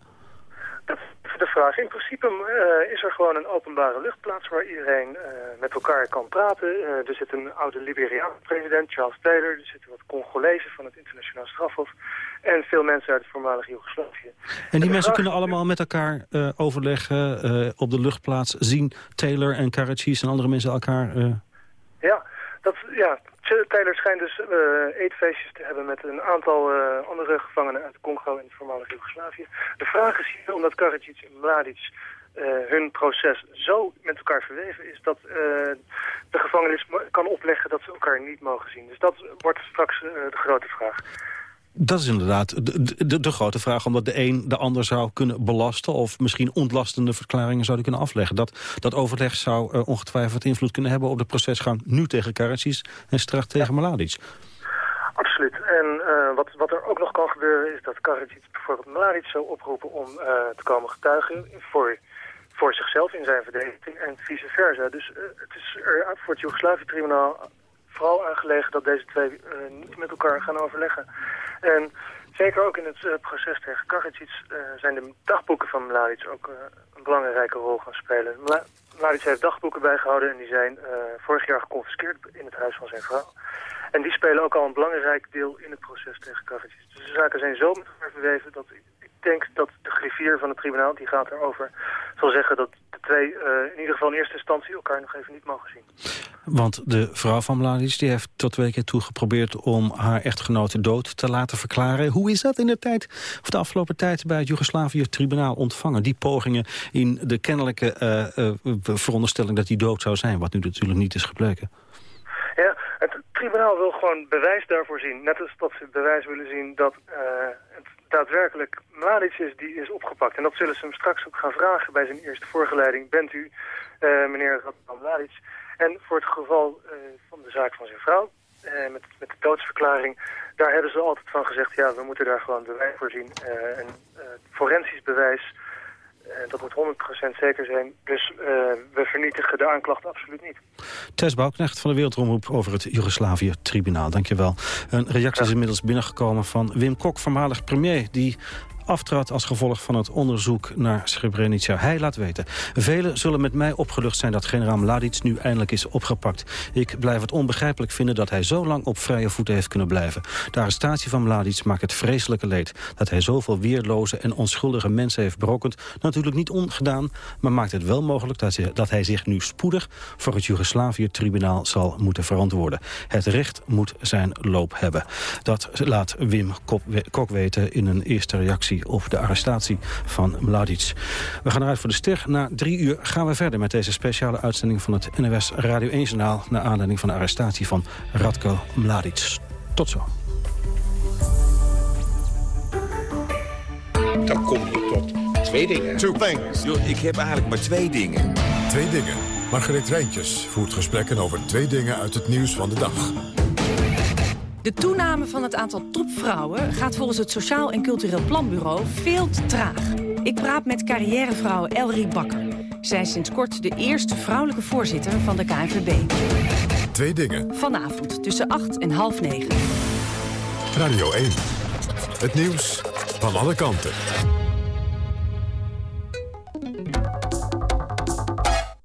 De vraag. In principe uh, is er gewoon een openbare luchtplaats waar iedereen uh, met elkaar kan praten. er zit een oude Liberiaanse president, Charles Taylor. Er zitten wat Congolezen van het internationaal strafhof. En veel mensen uit het voormalige Joegoslavië. En die mensen kunnen allemaal met elkaar overleggen, op de luchtplaats zien Taylor en Karadzic en andere mensen elkaar... Ja, dat, ja, Taylor schijnt dus eetfeestjes te hebben met een aantal andere gevangenen uit Congo en het voormalige Joegoslavië. De vraag is hier, omdat Karadzic en Mladic hun proces zo met elkaar verweven is dat de gevangenis kan opleggen dat ze elkaar niet mogen zien. Dus dat wordt straks de grote vraag. Dat is inderdaad de, de, de, grote vraag, omdat de een de ander zou kunnen belasten... of misschien ontlastende verklaringen zouden kunnen afleggen. Dat, dat overleg zou uh, ongetwijfeld invloed kunnen hebben op de procesgang... nu tegen Karadzic en straks tegen Mladic. Absoluut. En uh, wat, wat er ook nog kan gebeuren is dat Karadzic bijvoorbeeld Mladic zou oproepen... om uh, te komen getuigen voor, voor zichzelf in zijn verdediging en vice versa. Dus het is er voor het Joegoslavië-tribunaal vooral aangelegen dat deze twee niet met elkaar gaan overleggen. En zeker ook in het uh, proces tegen Karadzic uh, zijn de dagboeken van Mladic ook een belangrijke rol gaan spelen. Mla Mladic heeft dagboeken bijgehouden en die zijn vorig jaar geconfiskeerd in het huis van zijn vrouw. En die spelen ook al een belangrijk deel in het proces tegen Karadzic. Dus de zaken zijn zo met elkaar verweven dat denk dat de griffier van het tribunaal, die gaat erover, zal zeggen dat de twee in ieder geval in eerste instantie elkaar nog even niet mogen zien. Want de vrouw van Mladic die heeft tot twee keer toe geprobeerd om haar echtgenote dood te laten verklaren. Hoe is dat in de tijd, of de afgelopen tijd bij het Joegoslavië-tribunaal ontvangen? Die pogingen in de kennelijke uh, uh, veronderstelling dat hij dood zou zijn, wat nu natuurlijk niet is gebleken. Ja, het tribunaal wil gewoon bewijs daarvoor zien. Net als dat ze bewijs willen zien dat daadwerkelijk Mladic is die is opgepakt. En dat zullen ze hem straks ook gaan vragen bij zijn eerste voorgeleiding. Bent u, meneer Radman Mladic... En voor het geval uh, van de zaak van zijn vrouw, uh, met, met de doodsverklaring, daar hebben ze altijd van gezegd, ja, we moeten daar gewoon bewijs voor zien. Een forensisch bewijs, dat moet 100% zeker zijn. Dus we vernietigen de aanklacht absoluut niet. Tess Bouwknecht van de Wereldromroep over het Joegoslavië-tribunaal. Dankjewel. Een reactie is inmiddels binnengekomen van Wim Kok, voormalig premier... die aftrad als gevolg van het onderzoek naar Srebrenica. Hij laat weten. Velen zullen met mij opgelucht zijn dat generaal Mladic nu eindelijk is opgepakt. Ik blijf het onbegrijpelijk vinden dat hij zo lang op vrije voeten heeft kunnen blijven. De arrestatie van Mladic maakt het vreselijke leed. Dat hij zoveel weerloze en onschuldige mensen heeft berokkend. Natuurlijk niet ongedaan, maar maakt het wel mogelijk dat hij, dat hij zich nu spoedig voor het Joegoslavië-tribunaal zal moeten verantwoorden. Het recht moet zijn loop hebben. Dat laat Wim Kok weten in een eerste reactie op de arrestatie van Mladic. We gaan eruit voor de ster. Na drie uur gaan we verder met deze speciale uitzending van het NOS Radio 1-journaal... naar aanleiding van de arrestatie van Radko Mladic. Tot zo. Dan kom je tot twee dingen. Two things. Yo, ik heb eigenlijk maar twee dingen. Twee dingen. Margreet Rijntjes voert gesprekken over twee dingen uit het nieuws van de dag. De toename van het aantal topvrouwen gaat volgens het Sociaal en Cultureel Planbureau veel te traag. Ik praat met carrièrevrouw Elrie Bakker. Zij is sinds kort de eerste vrouwelijke voorzitter van de KNVB. Twee dingen. Vanavond tussen 8 en half 9. Radio 1. Het nieuws van alle kanten.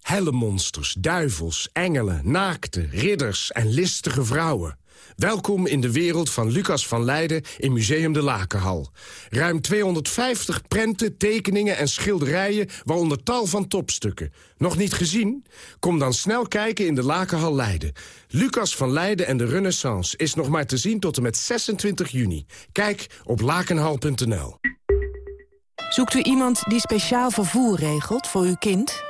Hellemonsters, duivels, engelen, naakte, ridders en listige vrouwen. Welkom in de wereld van Lucas van Leiden in Museum de Lakenhal. Ruim 250 prenten, tekeningen en schilderijen, waaronder tal van topstukken. Nog niet gezien? Kom dan snel kijken in de Lakenhal Leiden. Lucas van Leiden en de Renaissance is nog maar te zien tot en met 26 juni. Kijk op lakenhal.nl. Zoekt u iemand die speciaal vervoer regelt voor uw kind?